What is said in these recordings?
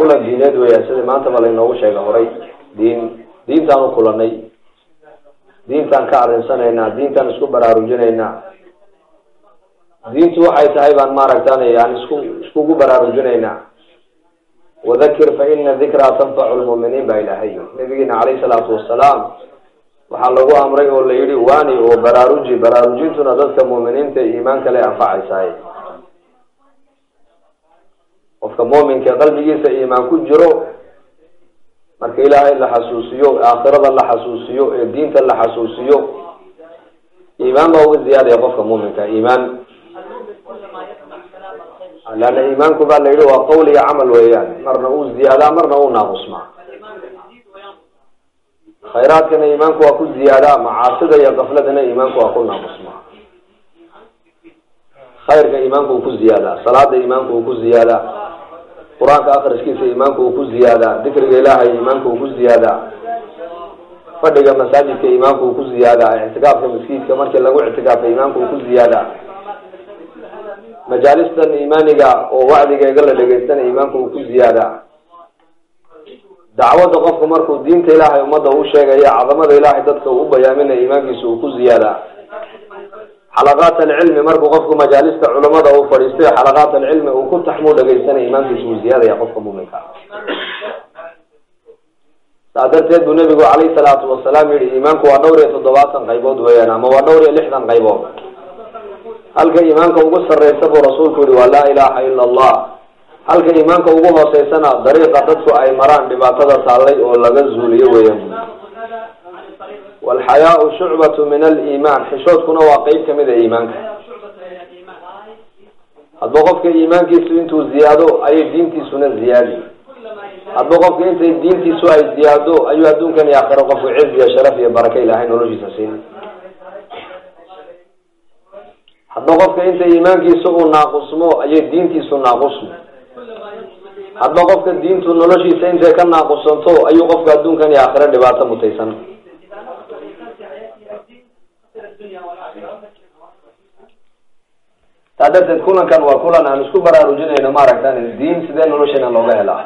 kulan diineed weeyaan sidii maantaba laynoogu sheega horay diin diintaan u kulanay diintaan ka arinsanaynaa diintaan isku baraarujinaynaa diintu waxay tahay baan maaragtay aan isku iskugu baraarujinaynaa wadakir fa ina dikraa tanfacu lmu'miniin baa ilaahay nabigeena calayhi salaatu wasalaam waxaa lagu amray oo la wani oo baraaruji baraarujintuna dadka mu'miniinta iimaan kale anfacaysaay qofka mu'minka qalbigiisa iimaan ku jiro marka ilaahay la xasuusiyo aakhirada la xasuusiyo ee diinta la xasuusiyo iimaan baa uga ziyaadaya qofka mu'minka iimaan. Leanna iimaanku baa la yihi waa qawl iyo camal weeyaan marna uu ziyaadaa marna uu naaqusmaa khayraadkana iimaanku waa ku ziyaadaa macaasida iyo kafladana iimaanku waa ku naaqusmaa khayrka iimaanku uu ku ziyaadaa salaada iimaanku uu ku ziyaadaa qur'aanka akriskiisa iimaanku uu ku ziyaadaa dikriga ilaahay iimaanku uu ku ziyaadaa fadhiga masaajidka iimaanku uu ku ziyaadaa ictikaafka maskiidka markii lagu ictikaafka iimaanku uu ku ziyaadaa. Majaalistan iimaaniga oo wacdigeega la dhegeystanay iimaanku uu ku ziyaadaa. Dacwadda qofku markuu diinta ilaahay ummadda u sheegaya cadamada ilaahay dadka uu bayaaminaya iimaankiisa uu ku ziyaadaa xalaqaat alcilmi markuu qofku majaalista culamada uu fadhiistay xalaqaat alcilmi uu ku taxmuu dhegeysanaya iimaankiisa uu ziyaadaya qofka muminka saa darteed buu nabigu calayhi salaatu wasalaam yihi iimaanku waa dhowr iyo toddobaatan qaybood weeyaan ama waa dhowr iyo lixdan qaybood. Halka iimaanka ugu sarreysa buu rasuulku yihi waa laa ilaha ila allah. Halka iimaanka ugu hooseysana dariiqa dadku ay maraan dhibaatada taallay oo laga zuuliyo weeyaan walxayaau shucbatu min aliimaan xishoodkuna waa qeyb ka mid a iimaanka hadba qofka iimaankiisu intuu ziyaado ayay diintiisuna ziyaadi hadba qofka intay diintiisu ay ziyaado ayuu adduunkan iyo aakhiro qofku ciz iyo sharaf iyo baraka ilaahay noloshiisa siin hadba qofka inta iimaankiisa uu naaqusmo ayay diintiisu naaqusmo hadba qofka diintu noloshiisa intay ka naaqusanto ayuu qofka adduunkan iyo aakhiro dhibaato mutaysan taa darteed kulankan waa kulan aan isku baraarujinayno maaragtan diin sidee nolosheena looga helaa?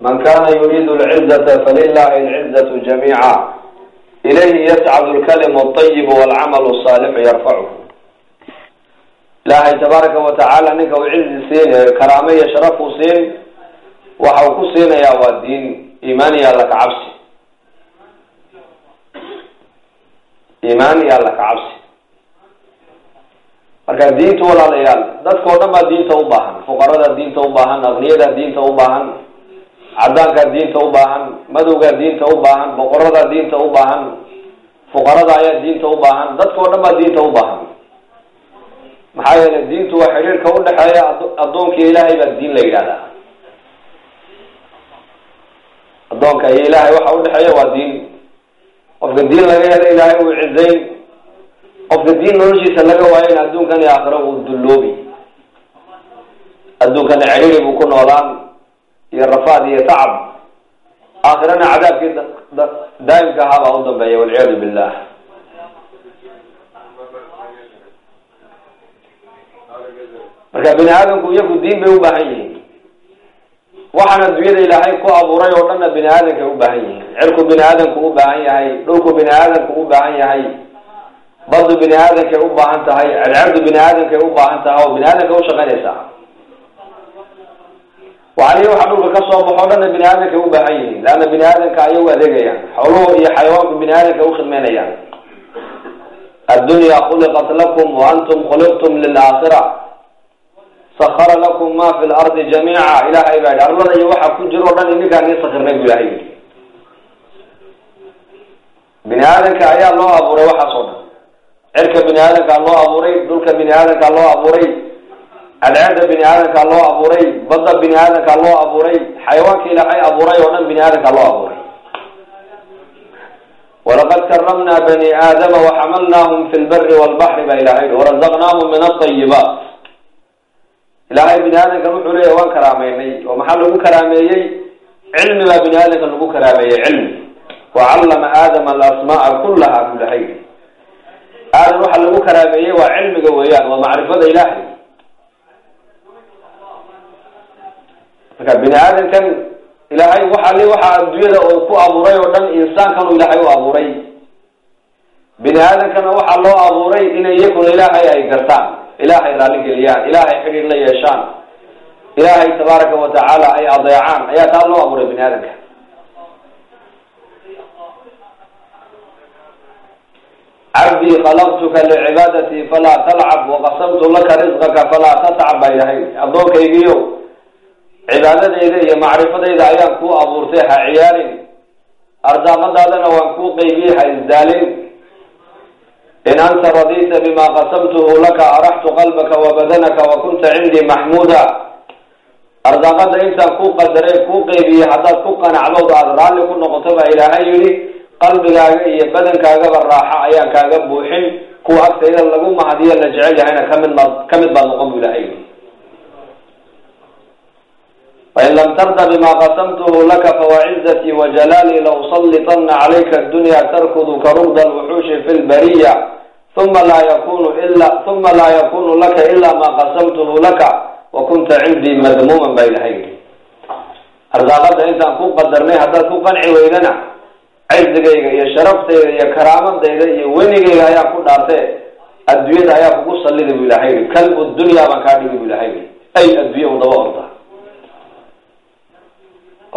Man kana yuriidu lcizata falilahi alcizatu jamiica. Ilayhi yascadu lkalimu alطayib walcamalu saalixu yarfachu ilaahay tabaaraka watacaala ninka uu cizi siin karaame iyo sharaf uu siin waxa uu ku siinayaa waa diin. Iimaan iyo alla kacabsi iimaan iyo alla kacabsi marka diintu walaalayaal dadka o dhan baa diinta u baahan. Fuqarada diinta u baahan diinta u baahan cadaankaa diinta u baahan madowgaa diinta u baahan boqorada diinta u baahan fuqarada ayaa diinta u baahan. Dhan baa diinta u maxaa yeelay diintu waa xidhiirka udhexeeya addoonka ilaahay baa diin la yidhahdaa addoonka iyo ilaahay waxa udhexeeya waa diin. Qofka diin laga helo ilaahay uu cizayn qofka diin noloshiisa laga waayo in adduunkan iyo aakhiro uu dulloobi. Adduunkana cidhiri buu ku noolaan iyo rafaad iyo tacab. Aakhirana cadaabkii daa'imka ahaa baa u dambeeya walciyaadu billah marka bini aadamku iyagu diin bay u baahan yihiin. Waxaan adduunyada ilaahay ku abuuray oo dhanna bini aadamkay u baahan yihiin. Cirku bini aadamku u baahan yahay dhulku bini aadamku u baahan yahay badu bini aadamkay u baahan tahay cercerdu bini aadamkay u baahan tahay oo bini aadamkay ushaqaynaysaa waxalihi waxa dhulka ka soo baxo dhanna bini aadamkay u baahan yihiin. Leanna bini aadamka ayay u adeegayaan. Xooluhu iyo xayawaanku bini aadamkay ukhidmeynayaan addunya khuliqat lakum wa antum khuliqtum lilaakhira. Sakara lakum ma fi lardi jamiica. Ilahay baa yihi arlada iyo waxa ku jiro o dhan ininkaan nii sakirnay bu ilahay yihi bini aadamka ayaa loo abuuray waxaas oo dhan cirka bini aadamkaa loo abuuray dhulka bini aadamkaa loo abuuray cadceeda bini aadamkaa loo abuuray badda bini aadamkaa loo abuuray xayawaanka ilaahay abuuray oo dhan bini aadamkaa loo abuuray. Walaqad karamna bani aadama waxamalnaahum fi lbari walbaxri baa ilahay warazaqnaahum min alayibaat ilaahay bini aadamkan wuxuu leeyahy waan karaameynay oo maxaa lagu karaameeyey? Cilmi baa bini aadamka lagu karaameeyey cilmi. Wacallama aadama alasmaaa kullaha kulahay aadam waxa lagu karaameeyey waa cilmiga weeyaan waa macrifada ilaahay marka bini aadamkan ilaahay waxa li waxa adduunyada uu ku abuuray oo dhan insaankan uu ilaahay u abuuray bini aadamkana waxaa loo abuuray inay iyakuna ilaahay ay gartaan ilaahay raalligeliyaan ilaahay xidhiir la yeeshaan ilaahay tabaaraka wa tacaala ay adeecaan ayaa taa loo abuuray bini aadamka cabdii khalaqtuka licibaadatii falaa talcab waqasamtu laka risqaka falaa tatcab baa ilahay addoonkaygiiyo cibaadadayda iyo macrifadayda ayaan kuu abuurtay ha ciyaarin. Arsaaqadaadana waan kuu qeybiyey ha isdaalin. In anta radita bima qasamtuhu laka araxtu qalbaka wabadanaka wakunta cindii maxmuuda. Arsaaqada intaan kuu qadaray kuu qeybiyey haddaad ku qanacdowd aada raalli ku noqoto baa ilaahay yidhi qalbigaaga iyo badankaagaba raaxa ayaan kaaga buuxin. Kuwa agtayda lagu mahadiyo la jecel yahayna ka mid ma ka mid baad noqon bu ilahay fain lam tarda bima qasamtuhu laka fawacizatii wajalaalii lausallitana calayka addunya tarkuduka rugda alwuxuushi fi lbariya uma laa yakunu ila uma laa yakunu laka ila ma qasamtuhu laka wakunta cindii madmuuman baa ilahay arsaaqada intaan ku qadarnay haddaad ku qanci weydana cizigayga iyo sharaftayda iyo karaamadayda iyo wenigayga ayaan ku dhaartee adduunyada ayaa kugu sallida bu ilahay yihi kalbu dunya baan kaa dhigi bu ilahay yihi ay adduunya u daba orta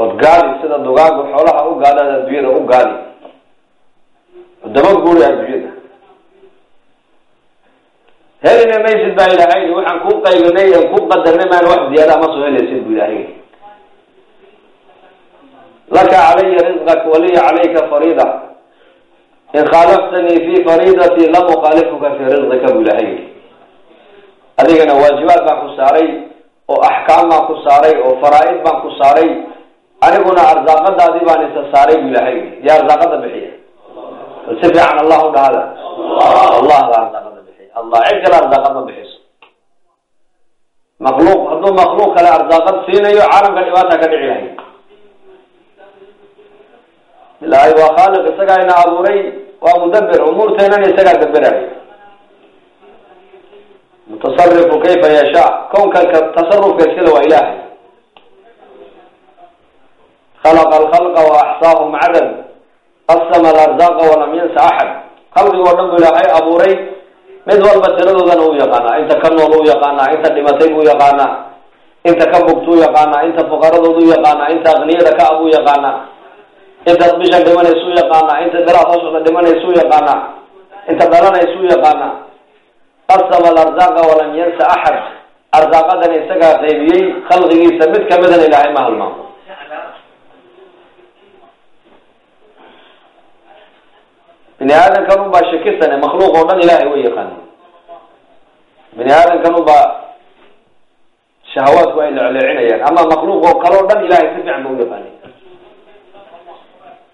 ood gaadi sida dugaagu xoolaha u gaadaad adduunyada u gaadi daba guuri adduunyada. Helina maysid baa ilahay waxaan kuu qaybinay ku qadarnay maana wax ziyaadaha ma soo helaysid bu ilahay laka calaya rizqak waliya calayka fariida in khaalaftanii fi fariidatii lam ukhalifuka fi rizqika bu ilahay yihi adigana waajibaad baan ku saaray oo axkaam baan ku saaray oo faraa-id baan ku saaray. Aniguna arsaaqadaadii baan isa saaray bu ilahay yihi yaa arsaaqada bixiya? Si fiican allah u dhahada allah baa arsaaqada bixiya. Allah cid kale arsaaqad ma bixiso. Makluuq hadduu makluuq kale arsaaqad siinayo caalamka dhibaata ka dhici lahay ilaahay waa khaaliq isagaa ina abuuray waa mudabir umuurteenana isagaa daberayo mutasarifu kayfa yashaa. Kownka tasarufka iskale waa ilaahay. Khalaqa alkhalqa wa axsaahum cadad qasama alarzaqa walam yansa axad khalqigo dhan bu ilaahay abuuray. Mid walba tiradoodana uu yaqaanaa inta ka nool uu yaqaanaa inta dhimatay buu yaqaanaa inta ka bugtuu yaqaanaa inta fuqaradood u yaqaanaa inta akniyada ka abuu yaqaanaa intaad bisha dhimanaysuu yaqaanaa inta daraad hoosooda dhimanaysuu yaqaanaa inta dhalanaysuu yaqaanaa. Qasama alarzaqa walam yansa axad arsaaqadana isagaa qaybiyey khalqigiisa mid kamidana ilaahay ma halmaamo bini aadamkan un baa shakisane makhluuq oo dhan ilahay way yaqaana bini aadamkan un baa shahawaadku ay lecleecinayaan ama makhluuq oo kale o dhan ilahay si fiican ba u yaqaanay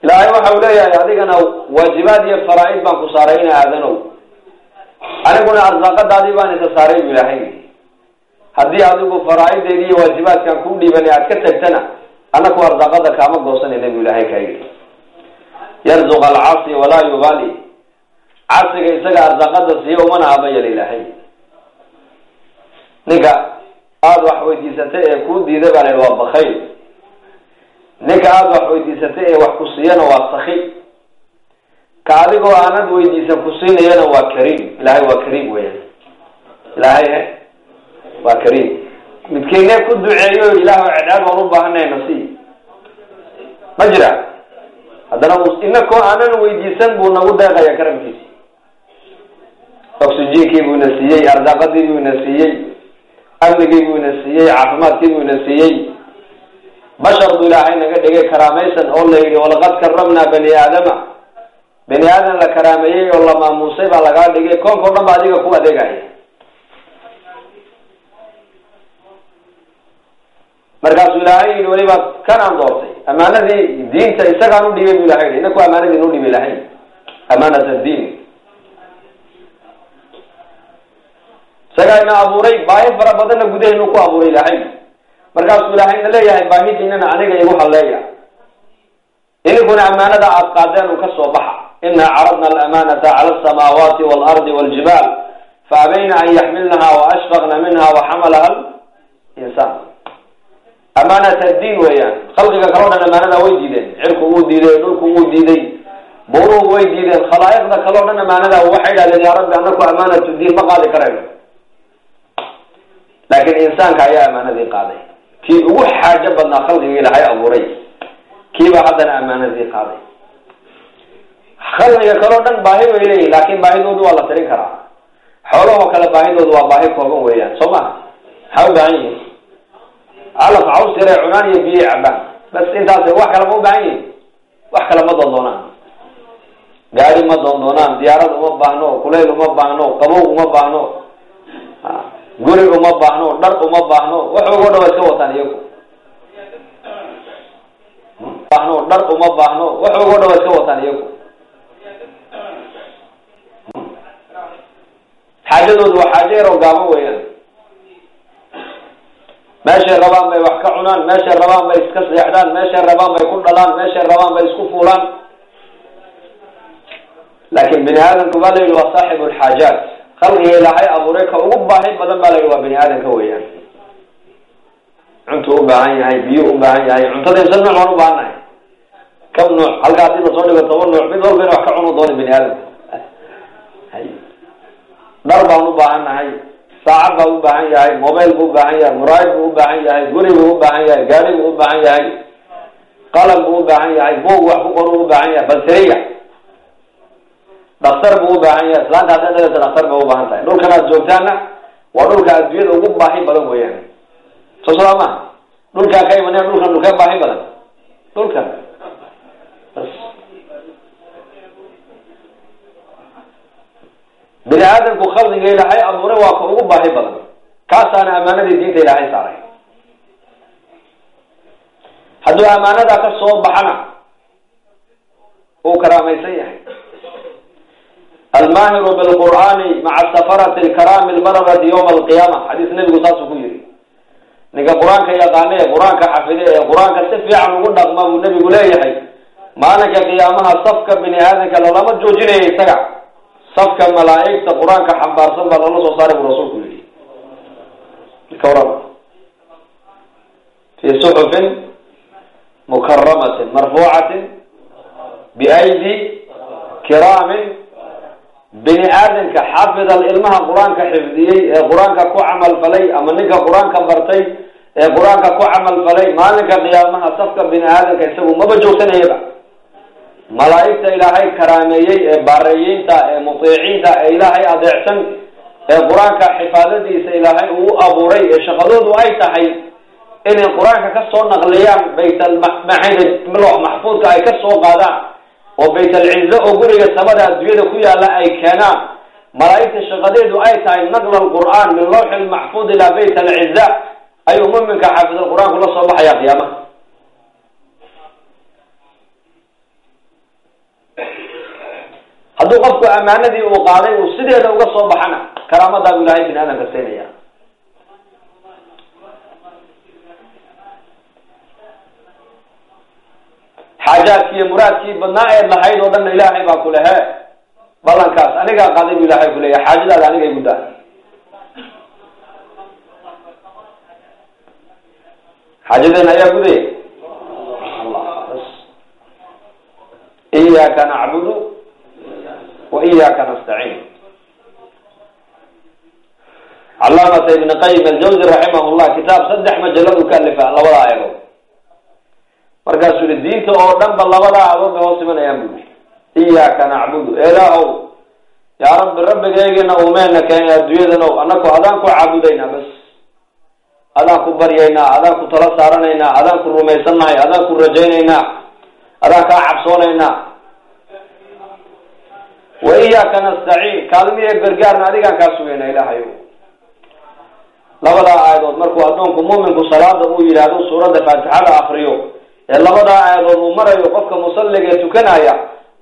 ilaahay waxa uu leeyahay adigana waajibaad iyo faraa-id baan ku saaray ina aadanow. Aniguna arsaaqadaadii baan isa saaray bu ilaahay haddii adigu faraa-ideedi iyo waajibaadkan kuu dhiibanay aad ka tagtana anaku arsaaqada kaama goosanayna bu ilaahay kaa yidhi. Yarzuq alcasi walaa yubaali casiga isaga arsaaqada siiyo umana abayala ilaahay ninka aada wax weydiisatay ee kuu diiday baa la yidhi waa bakayl ninka aada wax weydiisatay ee wax ku siiyana waa saki ka adigoo aanad weydiisan ku siinayana waa kariim. Ilahay waa kariim weyan ilaahay he waa kariim. Midkeene ku duceeyo ilaah cedhaad waan u baahanay nasi ma jira. Haddana inakoo aanan weydiisan buu nagu deeqaya karamkiisi oxygenkii buu ina siiyey arsaaqadii buu ina siiyey amnigii buu ina siiyey caafimaadkii buu ina siiyey bashar buu ilaahay naga dhigay karaamaysan oo la yidhi walaqad karamnaa bani aadama. Bani aadam la karaameeyey oo la maamuusay baa lagaa dhigay. Koonka o dhan ba adiga ku adeegaya. Markaasuu ilaahay yidhi weliba kanaan doortay. Amaanadii diinta isagaan udhibay bu ilahay yidhi. Inaku amaanadii nu dhibay lahayn. Amaanat addiin isagaa ina abuuray baahi fara badanna gudaheenu ku abuuray ilaahay markaasuu ilaahay na leeyahay baahidiinana aniga igu halleeya idinkuna amaanada aad qaadeen un ka soo baxa. Ina caradna alamanata cala alsamaawaati waalardi waljibaal. Faabayna an yaxmilnaha waashfaqna minha waxamalaha linsaan amaanada amaanat addiin weeyaan. Khalqiga kaloo dhan amaanadaa way diideen. Cirku wuu diiday dhulku wuu diiday. Buuruhu way diideen. Khalaa'iqda kaloo dhan amaanadaa waxay idhahdeen yaa rabbi anaku amaanatu diin ma qaadi karayno. Laakiin insaanka ayaa amaanadii qaaday kii ugu xaajo badnaa khalqiga ilaahay abuuray. Kiibaa haddana amaanadii qaaday. Khalqiga kaloo dhan baahi way leeyihiin laakin baahidoodu waa la tirin karaa. Xoolahoo kale baahidoodu waa baahi kooban weeyaan soo maha maxaa u baahan yihiin calaf caws yare cunaan iyo biyo cabaan bas intaas wax kale ma u baahan yihiin wax kale ma doondoonaan gaari ma doondoonaan diyaarad uma baahno kulayl uma baahno qabow uma baahno guri uma baahno dhar uma baahno waxoogo dhan waa iska wataan iyagu. Baahno dhar uma baahno waxoogo dhan waa iska wataan iyagu. Xaajadoodu waa xaajo yaroo gaaban weeyaan. Meeshay rabaan bay wax ka cunaan meeshay rabaan bay iska seexdaan meeshay rabaan bay ku dhalaan meeshay rabaan bay isku fuulaan. Laakin bini aadamku baa la yidhi waa saaxibu lxaajaat khalqiga ilaahay abuuray ka ugu baahi badan baa la yidhi waa bini aadamka weeyaan. U baahan yahay biyo u baahan yahay cuntada imse nuuc baan u baahan nahay kam nuuc halka haddii la soo dhigo toban nuuc mid walba ina wax ka cunu doona bini aadamka. Dhar baan u baahan nahay saacad baa u baahan yahay mobile buu u baahan yahay muraayid buu u baahan yahay guri buu u baahan yahay gaari buu u baahan yahay qalam buu u baahan yahay buog wax ku qor u baahan yahay balseriya daktar buu u baahan yahay. Islaanta hadday dhagata daktar bay u baahan tahay. Dhulkan aad joogtaana waa dhulka adduunyada ugu baahi badan weeyaan. Soo soo maha dhulkaan ka imanaya dhulkan dhulkee baahi badan? Dhulkan bini aadamku khalqiga ilaahay abuuray waa ka ugu baahi badan. Kaasaana amaanadii diinta ilaahay saaray. Hadduu amaanadaa ka soo baxana uu karaamaysan yahay almaahiru bilqur'aani maca safarati alkaraami albararati yawma alqiyaama xadiis nabigu saasuu ku yiri. Ninka qur'aanka yaqaane ee qur'aanka xafide ee qur'aanka si fiican ugu dhaqma buu nabigu leeyahay. Maalinka qiyaamaha safka bini aadamka lalama joojinaya isaga. Safka malaa'igta qur'aanka xambaarsan baa loola soo saaray buu rasuulku yihi ka waran fi suxufin mukaramatin marfuucatin biaydi kiraamin bini aadamka xafidal ilmaha qur'aanka xifdiyey ee qur'aanka ku camal falay ama ninka qur'aanka bartay ee qur'aanka ku camal falay maalinka qiyaamaha safka bini aadamka isagu maba joogsanayaba. Malaa'igta ilaahay karaameeyey ee baareeyiinta ee mutiiciinta ee ilaahay adeecsan ee qur'aanka xifaadadiisa ilaahay uu abuuray ee shaqadoodu ay tahay inay qur'aanka ka soo naqliyaan baytalmaxayda loox maxfuudka ay ka soo qaadaan oo baytalcizo oo guriga samada adduunyada ku yaalla ay keenaan. Malaa'igta shaqadeedu ay tahay naqla alqur'aan min lawxi lmaxfuud ilaa bayt alciza ayuu muminka xaafid alqur-aanku la soo baxayaa qiyaamaha. Hadduu qofku amaanadii uu qaaday uu sideeda uga soo baxana karaamadaa buu ilahay bini aadamka siinaya xaajaadkii iyo muraadkii badnaa eed lahayd oo dhanna ilaahay baa ku lehe ballankaas anigaa qaaday buu ilahay kuleeya xaajadaada anigay guddaa xaajadeena ayaa gudaya iyaaka nacbudu wa iyaaka nastaciin. Calaamata ibn qayim aljawzi raximah llah kitaab saddex majaladu ka alifa labada aayadood markaasuu yihi diinta oo dhan ba labadaa bay hoos imanayaan bu yii iyaaka nacbudu elaahow yaa rabbi rabbigeygina umeena keenay adduunyadanow anaku adaan ku caabudaynaa bas. Adaan ku baryaynaa adaan ku tala saaranaynaa adaan ku rumaysannahay adaan ku rajaynaynaa adaan kaa cabsoonaynaa. Wa iyaaka nastaciin kaalmiyo gargaarna adigaan kaa sugayna ilaahayo labadaa aayadood markuu addoonku muuminku salaada uu yidhaahdo suuradda faatixada akriyo ee labadaa aayadood uu marayo qofka musalliga tukanaya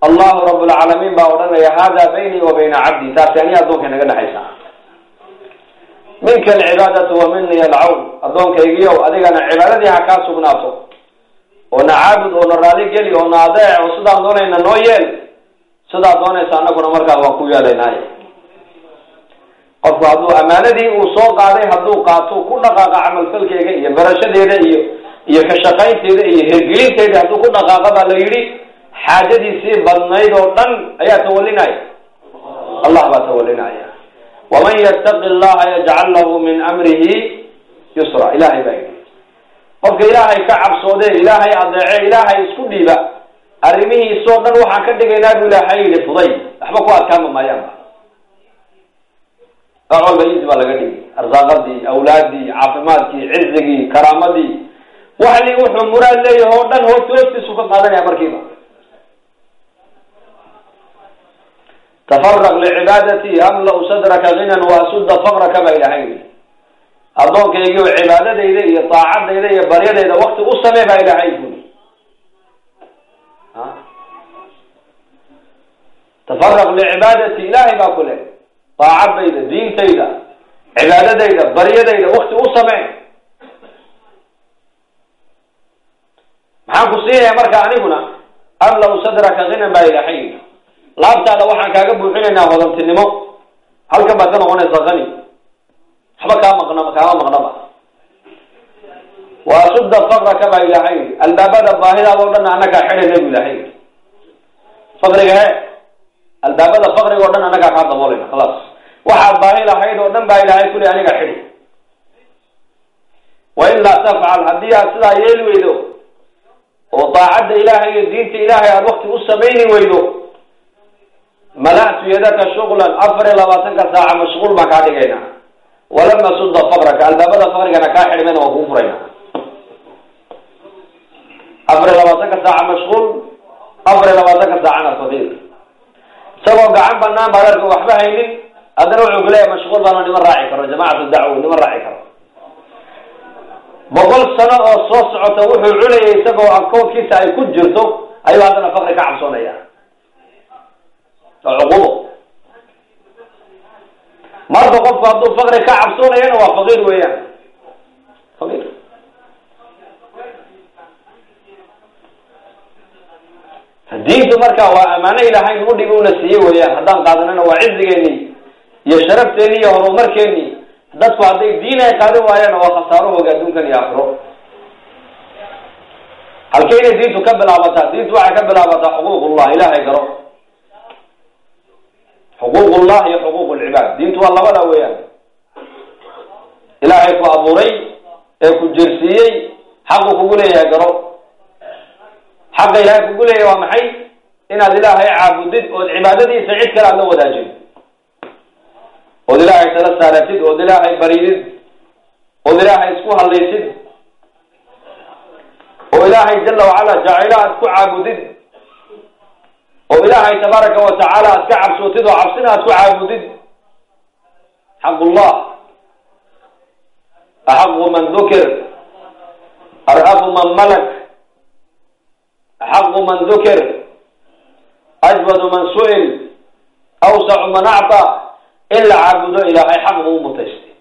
allahu rablcaalamiin baa odhanaya hada baynii wa bayna cabdi. Taasi aniga addoonka naga dhexaysa. Minka alcibaadatu wa mini alcawn. Addoonkaygiiow adigana cibaadadii ha kaa sugnaato. Oo na caabud oo na raali geli oo na adeec oo sidaan doonayna noo yeel. Sidaad doonaysa anaguna markaa waan ku yeelaynay qofku hadduu amaanadii uu soo qaaday hadduu qaato ku dhaqaaqa camalfalkeega iyo barashadeeda iyo iyo ka shaqaynteeda iyo hirgelinteeda hadduu ku dhaqaaqo baa la yidhi xaajadiisii badnayd oo dhan ayaa tawalinaya. Allah baa tawalinaya. Waman yattaqi llaha yajcal lahu min amrihi yusra ilahay baa yidhi. Qofka ilaahay ka cabsoode ilaahay adeece ilaahay isku dhiiba arrimihiisoo dhan waxaan ka dhigaynaa buu ilaahay yidhi fuday waxba ku adkaama maayaanba wax walba easy baa laga dhigay. Arsaaqadii awlaadii caafimaadkii cizigii karaamadii waxli wuxuu muraad leeyahay oo dhan hoos hoostiisu ka qaadanaya markiiba. Tafaraq licibaadati amla-u sadraka ginan waasuda faqraka baa ilahay yidhi. Addoonkaygiio cibaadadayda iyo daacadayda iyo baryadayda wakti u samee baa ilahay buli tafaraq licibaadati ilaahay baa ku le daacadayda diintayda cibaadadayda baryadayda wakti u samee maxaan ku siinaya marka aniguna? Amla-u sadraka ginan baa yidhi. Laabtaada waxaan kaaga buuxinaynaa hodantinimo. Halkan baad ka noqonaysaa qani. Waxba kaa maqna kaama maqnaba. Waasuda faqraka baa ilaahay yidhi. Albaabada baahidaada o dhan annagaa xidhayna bu ilahay yidhi. Faqriga he albaabada faqriga o dhan annagaa kaa daboolayna khalaas waxaad baahi lahayd oo dhan baa ilaahay kuli aniga xidhi. Wa in laa tafcal haddii aad sidaa yeeli weydo oo daacadda ilaahay iyo diinta ilaahay aada wakti u samayni weydo. Mala'tu yadaka shuqlan afar iyo labaatanka saaca mashquul baan kaa dhigaynaa. Walama suda faqraka albaabada faqrigana kaa xidhmayna waan kuu furayna. Afar iyo labaatanka saaca mashquul afar iyo labaatanka saacana fadiir isagoo gacan banaan baad arka waxba haynin haddana wuxuu kuleeyahay mashquul baana niman raaci karo jamacatu dacwo niman raaci karo boqol sano oo soo socota wuxuu cunayay isagoo akoonkiisa ay ku jirto ayuu haddana faqri ka cabsoonaya waa cuqubo marba qofku hadduu faqri ka cabsoonayana waa faqiir weeyaan. Faqiir diintu marka waa amaano ilahay nagu dhigi una siiye weeyaan. Haddaan qaadanana waa cizigeeni iyo sharafteeni iyo horumarkeeni dadku hadday diin ay qaadan waayaan waa khasaarahooga adduunkan iyo aakhiro. Halkeyna diintu ka bilaabataa diintu waxay ka bilaabataa xuquuqullah ilaahay garo. Xuquuqullah iyo xuquuq lcibaad diintu waa labada weeyaan. Ilaahay ku abuuray ee ku jersiiyey xaqu kugu leeyahay garo. Xaqa ilaahay kugu leeyahay waa maxay? Inaad ilaahay caabudid ood cibaadadiisa cid kale aad la wadaajid ood ilaahay tala saaratid ood ilaahay baridid ood ilaahay isku hadlaysid oo ilaahay jala wacala jacaylo aad ku caabudid oo ilaahay tabaaraka wa tacaala aad ka cabsootid oo cabsina aad ku caabudid xaqullah. Axaqu man dukir arhafu man malak. Axaqu man dukir ajwadu man su'il. Awsacu man acta in la caabudo ilaahay xaq buu u mutaystay.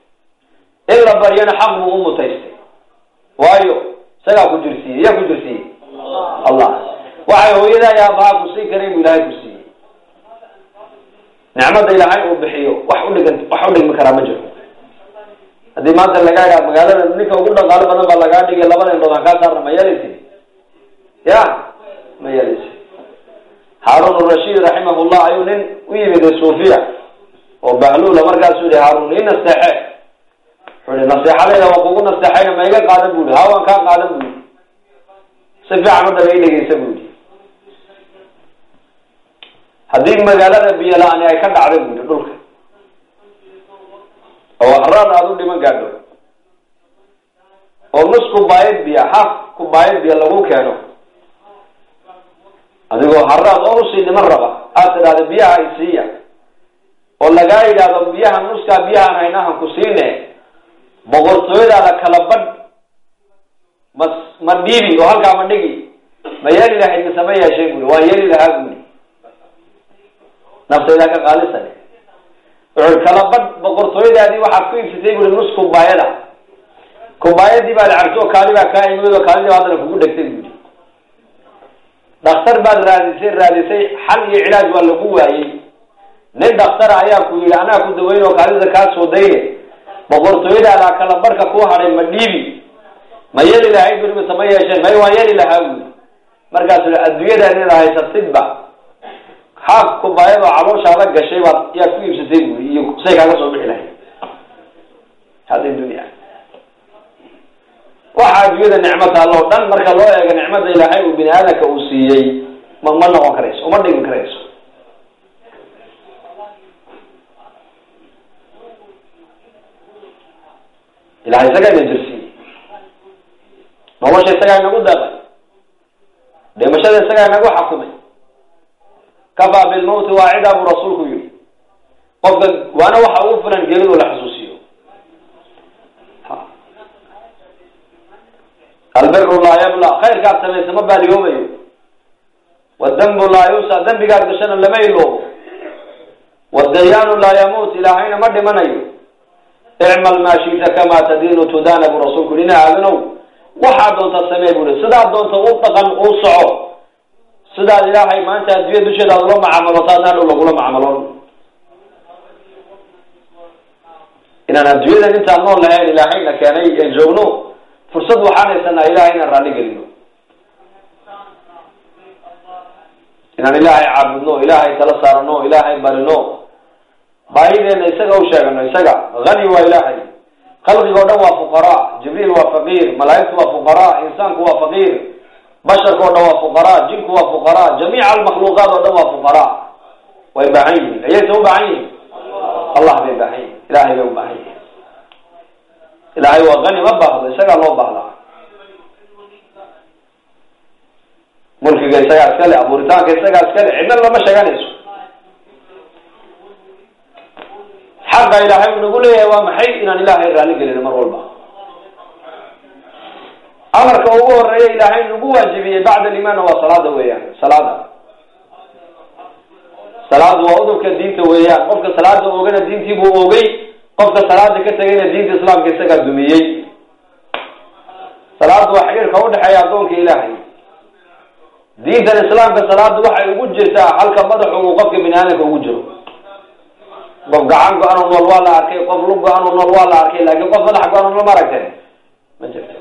In la baryana xaq buu u mutaystay. Waayo isagaa ku jirsiiyey yaa ku jirsiiyey? Allah. Waxay hooyadaa iyo abaha ku siin karayn bu ilaahay ku siiyey. Nicmada ilaahay uu bixiyo wax udhigan wax udhigmi karaa ma jiro haddii maanta lagaa idhaha magaalada ninka ugu dhaqaalo badan baa lagaa dhigay labada indhood aan kaa saarna ma yeelaysi ya ma yeelaysi haarun urashiid raximahullah ayuu nin u yimid suufiya oo bahluula markaasuu yihi haarun ii naseexe wuxuu ihi naseexadayda waa kugu naseexayna ma iga qaadan bu ihi haa waan kaa qaadan bu ihi si fiican u daba i dhegeysa bu yihi haddii magaalada biyo la-ani ay ka dhacda bu yihi dhulka. Oo haraad aada u dhiman gaadho. Oo nus kubaayad biyo haf kubaayad biyo lagu keeno. Adigoo haraad oon u sii dhiman raba aad tidhahda biyaha ay siiya oo lagaa yidhaahdo biyaha nuskaa biyahaan haynahan ku siine boqortooyadaada kala badh ma ma dhiibi oo halkaa ma dhigi. Ma yeeli lahayd mise yeeshay buri? Waan yeeli lahaa buri. Naftaydaa ka qaalisane wuxuu kala badh boqortooyadaadii waxaad ku iibsatay buri nus kubaayada kubaayadii baad cabto kaali baa kaa imid oo kaalidii haddana kugu dhegtay buri. Dhakhtar baad raadisay raadisay xal iyo cilaaj waa lagu waayey nin dhaktara ayaa ku yidhi anaa ku daweyn oo kaalida kaa soo dayne boqortooyadaada kala barhka ku hadhay ma dhiibi. Ma yeli lahayd buri mise ma yeesheen may waan yeli lahaa buri. Markaasu adduunyadan inaad haysatidba haaf kubaayadoo calooshaada gashay baad yaad ku iibsatay buri iyo say kaaga soo bixi lahayd. Hada dunya. Waxa adduunyada nicmo taalla o dhan marka loo eego nicmada ilaahay uu bini aadamka uu siiyey ma ma noqon karayso uma dhigin karayso ilahay isagaa ina jirsiiyey nolosha isagaa inagu deeqay dhimashada isagaa inagu xakumay kafaa bilmawti waacida buu rasuulku yihi qofka waana waxa ugu filan geeridu la xusuusiyo albiru laa yabla. Khayrkaad samaysa ma baaliyoobayo. Wadambu laa yusa dembigaad gashana lama iloobo wadayaanu laa yamuut. Ilaahayna ma dhimanayo icmal maa shita kamaa tadiinu tudana buu rasuulku yihi ina aadanow waxaad doonta samee buri. Sidaad doonta u dhaqan u soco. Sidaad ilaahay maanta adduunya dusheeda aad ula macamaloto adnaa dhow lagula macamaloon. Inaan adduunyadan intaan nool lahayn ilaahayna keenay ee joogno. Fursad waxaan haysanaa ilahay inaan raalli gelino. Inaan ilaahay caabudno ilaahay tala saarano ilaahay barino baahideena isaga u sheegano isaga hani waa ilaahay. Khalqiga o dhan waa fuqara jibriil waa faqiir malaa'igtu waa fuqara insaanku waa faqiir basharka o dhan waa fuqara jinku waa fuqara jamiica almakhluuqaat oo dhan waa fuqara way baahan yihiin. Ayaysa u baahan yihiin? Allah bay baahan yihiin ilahay bay u baahan yihiin ilaahay waa hani ma baahdo isagaa loo baahdaa. Mulkiga isagaa iskale abuuritaanka isagaa iskale cidna lama sheeganayso xaqa ilaahay uu nagu leeyahay waa maxay inaan ilaahay raalli gelino mar walba? Amarka ugu horreeya ilaahay nagu waajibiyey bacda alimaanna waa salaada weeyaan. Salaada. Salaadu waa udubka diinta weeyaan. Qofka salaada oogana diintii buu oogay qofka salaada ka tegayna diinta islaamka isagaa dumiyey. Salaadu waa xidhiirka udhexeeya addoonka ilaahay. Diintan islaamka salaadu waxay ugu jirtaa halka madaxu uu qofka bini aadamka ugu jiro qof gacan go-anoo nool waa la arkay qof lug go-anoo nool waa la arkay laakiin qof madax go-anoo nool ma aragteen ma jirto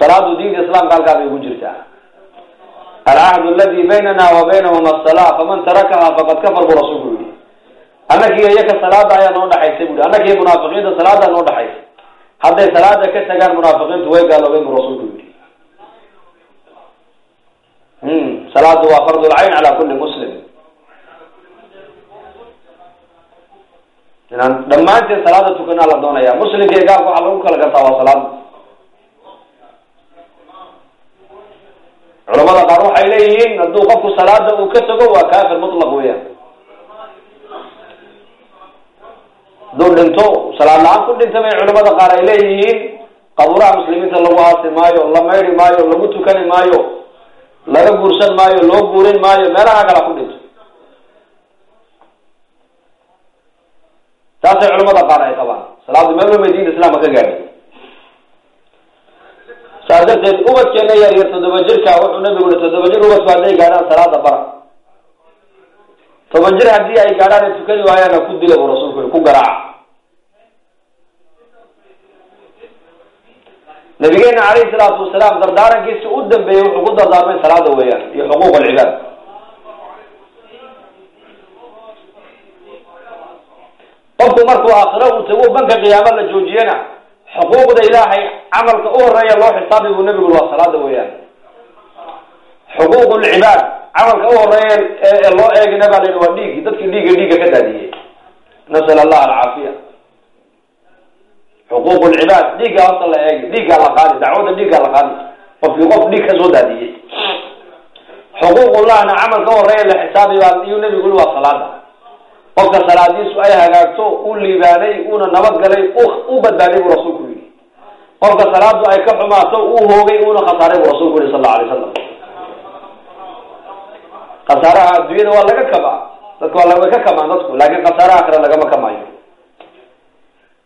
salaadu diinta islaamka halkaa bay ugu jirtaa alcahdu aladi baynana wa baynahum asala faman tarakaha faqad kafar buu rasuulku yihi annakiiyo iyaka salaada ayaa noo dhaxaysay bui annakiiyo munaafiqiinta salaada noo dhaxaysa hadday salaada ka tagaan munaafiqiintu way gaaloobeen buu rasuulku yihi salaadu waa fardu lcayn cala kuli muslim inaan dhammaanteen salaada tukanaa la doonaya muslimka iyo gaalka waxaa lagu kala gartaa waa salaada culamada qaar waxay leeyihiin hadduu qofku salaada uu ka tago waa kafir mutlaq weeyaan. Hadduu dhinto salaad la'aan ku dhinta bay culamada qaar ay leeyihiin. Qabuuraha muslimiinta lagu aasi maayo la mayri maayo lagu tukani maayo laga guursan maayo loo guurin maayo meelaha kala ku dhinto taasay culamada qaar ay qabaan. Salaadu meel walba diinta islaamka ka gaadhay saas darteed ubadkeena yar yar toddoba jirka wuxuu nabigu ui toddoba jir ubadku hadday gaadhaan salaada bara. Toban jir haddii ay gaadhaan ay tukani waayaana ku dila buu rasuulku yii ku garaaca nabigeena calayhi salaatu wasalaam dardaarankiisi u dambeeyey wuxuu ku dardaarmay salaada weeyaan iyo xuquuq alcibaad qofku markuu aakhiro uu tago banka qiyaamo la joojiyana xuquuqda ilaahay camalka u horreeya loo xisaabi buu nabigu waa salaada weeyaan. Xuquuq lcibaad camalka u horreeya ee loo eegina baa layihi waa dhiigi dadki dhiiga dhiigga ka daadiyey nasal allah alcaafiya. Xuquuq lcibaad dhiigga horta la eegi dhiiggaa la qaadi dacwada dhiiggaa la qaadi. Qofkii qof dhiig ka soo daadiyey xuquuqullahna camalka u horreeya la xisaabi baa iyuu nabigu waa salaada qofka salaadiisu ay hagaagto u liibaanay una nabadgalay u badbaaday buu rasuulku yihi qofka salaadu ay ka xumaato uu hoogay una khasaaray buu rasuulku yihi sal la alay slam khasaaraha adduunyada waa laga kabaa dadka waa way ka kamaan dadku laakin khasaaraha akhira lagama kamaayo.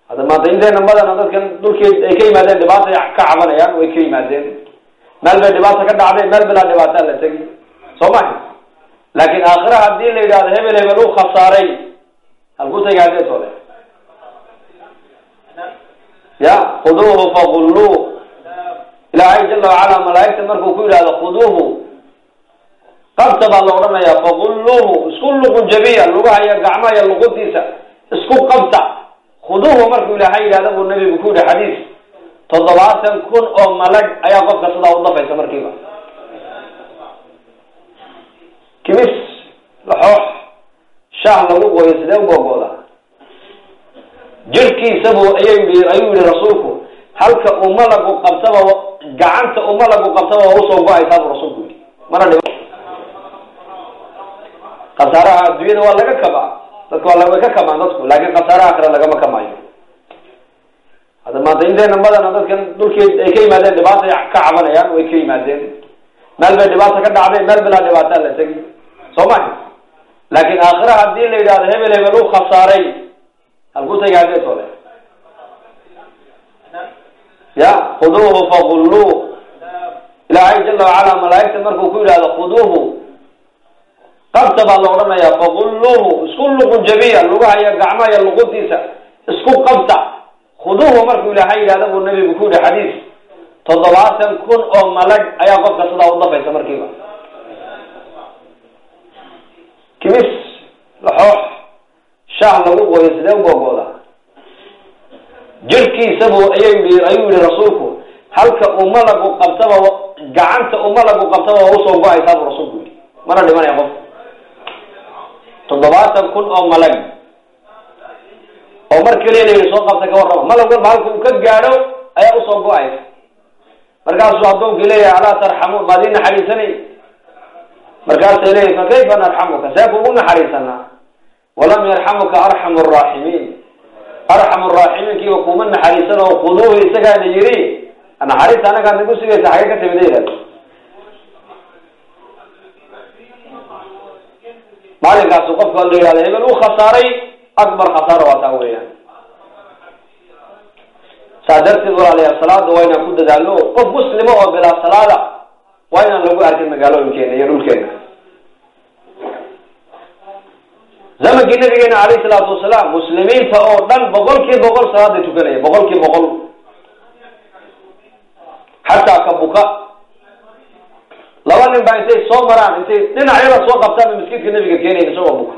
Hadda maanta inteena badana dadkan dhulkii ay ka yimaadeen dhibaatay ka cabanayaan way ka yimaadeen. Meel bay dhibaata ka dhacday meel bilaa dhibaataa la tegi soo maha laakin aakhira haddii la yidhahdo hebel hebel u khasaaray halku tagi hadeetoo le ya khuduuhu fagulluuh ilaahay jala wacalaa malaa'igta markuu ku yidhahdo khuduuhu qabta baa la odhanayaa faqulluuhu isku luqun jabiya lugaha iyo gacmaha iyo luquntiisa isku qabta. Khuduuhu markuu ilaahay yidhahda buu nabigu ku yidhi xadiis toddobaatan kun oo malag ayaa qofka sidaa u dafaysa markiiba kimis laxoox shaah lagu qooyo sidee ugoogooda jirhkiisabu ayay ayuu yihi rasuulku halka uu malagu qabtaba gacanta uu malagu qabtaba waa u soo go'aysaa rasuulku yihi mana dhib khasaaraha adduunyada waa laga kabaa. Dadka waa ka kabaan dadku laakin khasaaraha akhira lagama kamaayo. Hadda maanta inteena badana dadkan dhulkii ay ka yimaadeen dhibaata ka cabanayaan way ka yimaadeen. Meel bay dhibaata ka dhacday meel bilaa dhibaataa la tegi soo maha laakin aakhira haddii la yidhahdo hebel hebel u khasaaray halku tagi hadeetole ya khuduuhu faqulluuh ilaahay jala wacalaa malaa'igta markuu ku yidhahdo khuduuhu qabta baa la odhanayaa faqulluuhu isku luqun jabiya lugaha iyo gacmaha iyo luquntiisa isku qabta. Khuduuhu markuu ilaahay yidhahda buu nabigu ku yihi xadiis toddobaatan kun oo malag ayaa qofka sidaa u dafaysa markiiba kimis laxoox shaah lagu qooyo sidee ugoogooda jirhkiisabu ayay yii ayuu yihi rasuulku halka uu malagu qabtaba gacanta uu malagu qabtaba waa u soo go'aysaa buu rasuulku yihi mana dhimanaya qof. Toddobaatan kun oo malag. Oo mar keliya yihi soo qabta ka warrama. Malagga maalka uu ka gaadho ayaa u soo go'aysa. Markaasuu addoonkii leeyahay alaa tarxamuun maad ii naxariisanay markaasay leeyahy fa kayfa narxamuka see kugu naxariisanaa walam yarxamuka arxamu raaximiin arxamu raaximiinkiiba kuma naxariisan oo khuduuhu isagaana yiri naxariista anagaa nagu sigaysa xagee ka timid yidhahda maalinkaasu qofka la yihahda hebel u khasaaray akbar khasaara waa taa weeyaan. Saa darteed walaalayaal salaada waa inaan ku dadaalno. Qof muslima oo bilaa salaada waa inaan lagu arkin magaalooyinkeena iyo dhulkeena zamankii nabigeena alayh salaatu wasalaam muslimiinta oo dhan boqol kii boqol salaaday tukanaya boqol kii boqol xataa ka buka. Laba nin baa intay soo maraan intay dhinacyada soo qabtaan ba nabiga keenayn isagoo buka.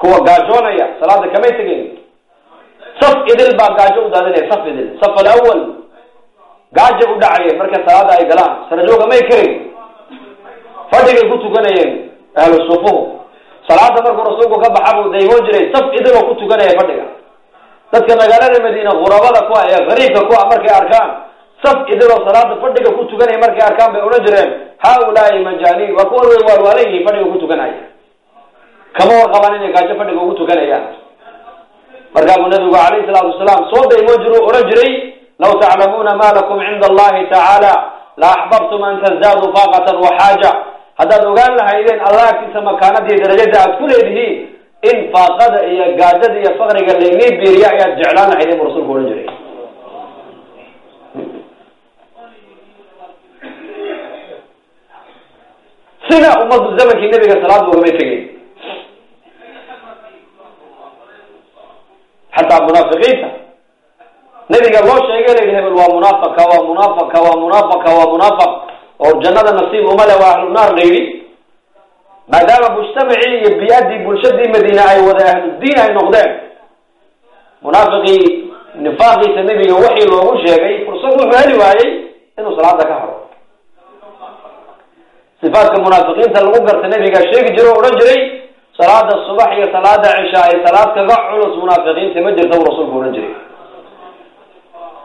Kuwa gaajoonaya salaada kamay tegayn saf idil baa gaajo u daadinaya saf idil. Saf alawal gaajo u dhacaya marka salaada ay galaan. Sarajooga may karin. Fadhigay ku tukanayeen ahlu sufuhu salaada markuu rasuulku ka baxa buu daymoon jiray. Saf idil oo ku tukanaya fadhiga. Dadka magaalada madiina qurabada ku ah ee gariibka ku ah markay arkaan saf idil oo salaada fadhiga ku tukanaya markay arkaan bay odhan jireen. Haaulaai majaniin waa kuwan way waalwaalan yihiin fadhiga ku tukanaya kama warqabaan inay gaajo fadhiga ugu tukanayaan. Markaa buu nabigu alayhi salaatu wasalaam soo daymoo jiru odhan jiray law taclamuuna ma lakum cinda allahi tacaala la axbabtum an tazaaduu faaqatan wa xaaja haddaad ogaan lahaydeen allah agtiisa makaanadiiyo darajada aad ku leedihiin in faaqada iyo gaajada iyo fakriga laynii biiriya ayaad jeclaan lahaydeen buu rasulku odhan jiray sina ummaddu zamankii nabiga salaada ugamay tegeyn xataa munaafiqiinta nabiga loo sheegay la yidhi hebel waa munaafaka waa munaafaka waa munaafaka waa munaafaq oo jannada nasiib uma le waa ahlu naar la yidhi maadaama mujtamacii iyo bi-adii bulshadii madiine ay wada ahludiin ay noqdeen munaafiqii nifaaqiisa nebiga waxii loogu sheegay fursad wuxuu heli waayey inuu salaada ka haro. Sifaatka munaafiqiinta lagu garta nabiga sheegi jiro o odhan jiray salaada subax iyo salaada cisha ay salaad kaga culus munaafiqiinta ma jirta buu rasuulku odhan jiray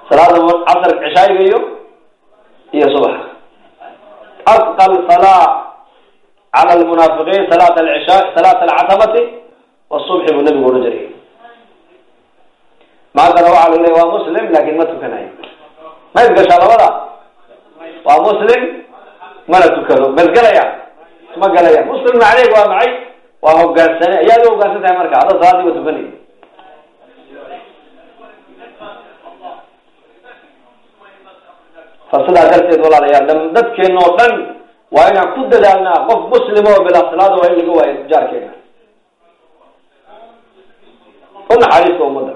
salaada casar cishaayiga iyo iyo subax. Asqal salaa cala lmunaafiqiin salaat alcisha salaat alcatamati wasubxi buu nabigu odhan jiray maantana waxaa lagu leey waa muslim laakin ma tukanayo. Ma isgashaa labada? Waa muslim mana tukado masgelaya ma galaya. Muslim macneeg waa macay waa hogaansane ayaad u hogaansan tahay marka hadda salaadii tukanay fa sidaa darteed walaalayaal dadkeena oo dhan waa inaan ku dadaalnaa qof muslima oo bilaa salaada waa in laga waayo jaarkeena u naxariiska ummadda.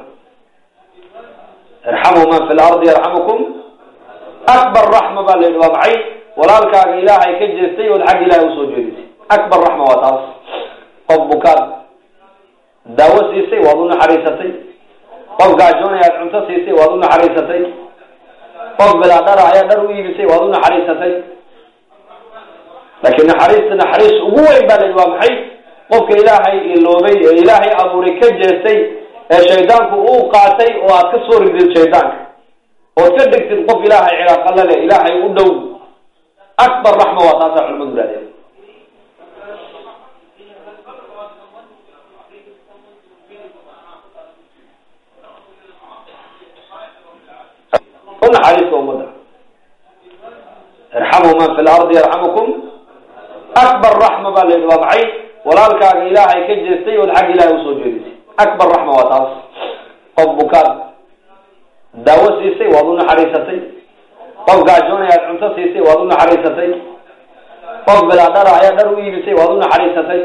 Irxamuu man fi lardi yarxamukum. Akbar raxma baa la yidhi waa maxay? Walaalkaaga ilaahay ka jeestay ood xagga ilahay u soo jeedisay. Akbar raxma waa taas. Qof bukaad daawo siisay waad u naxariisatay. Qof gaajoonay aad cunto siisay waad u naxariisatay qof bilaa dhara ayaa dhar u iibisay waad u naxariisatay. Laakiin naxariista naxariis ugu weyn baa la yidhi waa maxay? Qofka ilaahay iloobay ee ilaahay abuuray ka jeestay ee shaydaanku uu qaatay oo aad ka soo ridid shaydaanka. Ood ka dhigtid qof ilaahay cilaaqala leh ilaahay u dhow. Akbar raxma waa taasaa culimadu ihahdeen u naxariista ummadda irxamuu man fi lardi yarxamukum akbar raxma baa la yidhi waa maxay walaalkaaga ilaahay ka jeestay ood xagga ilahay u soo jeedisay akbar raxma waa taas qof bukaad daawo siisay waad u naxariisatay qof gaajoonay aad cunto siisay waad u naxariisatay qof bilaa dhara ayaa dhar u iibisay waad u naxariisatay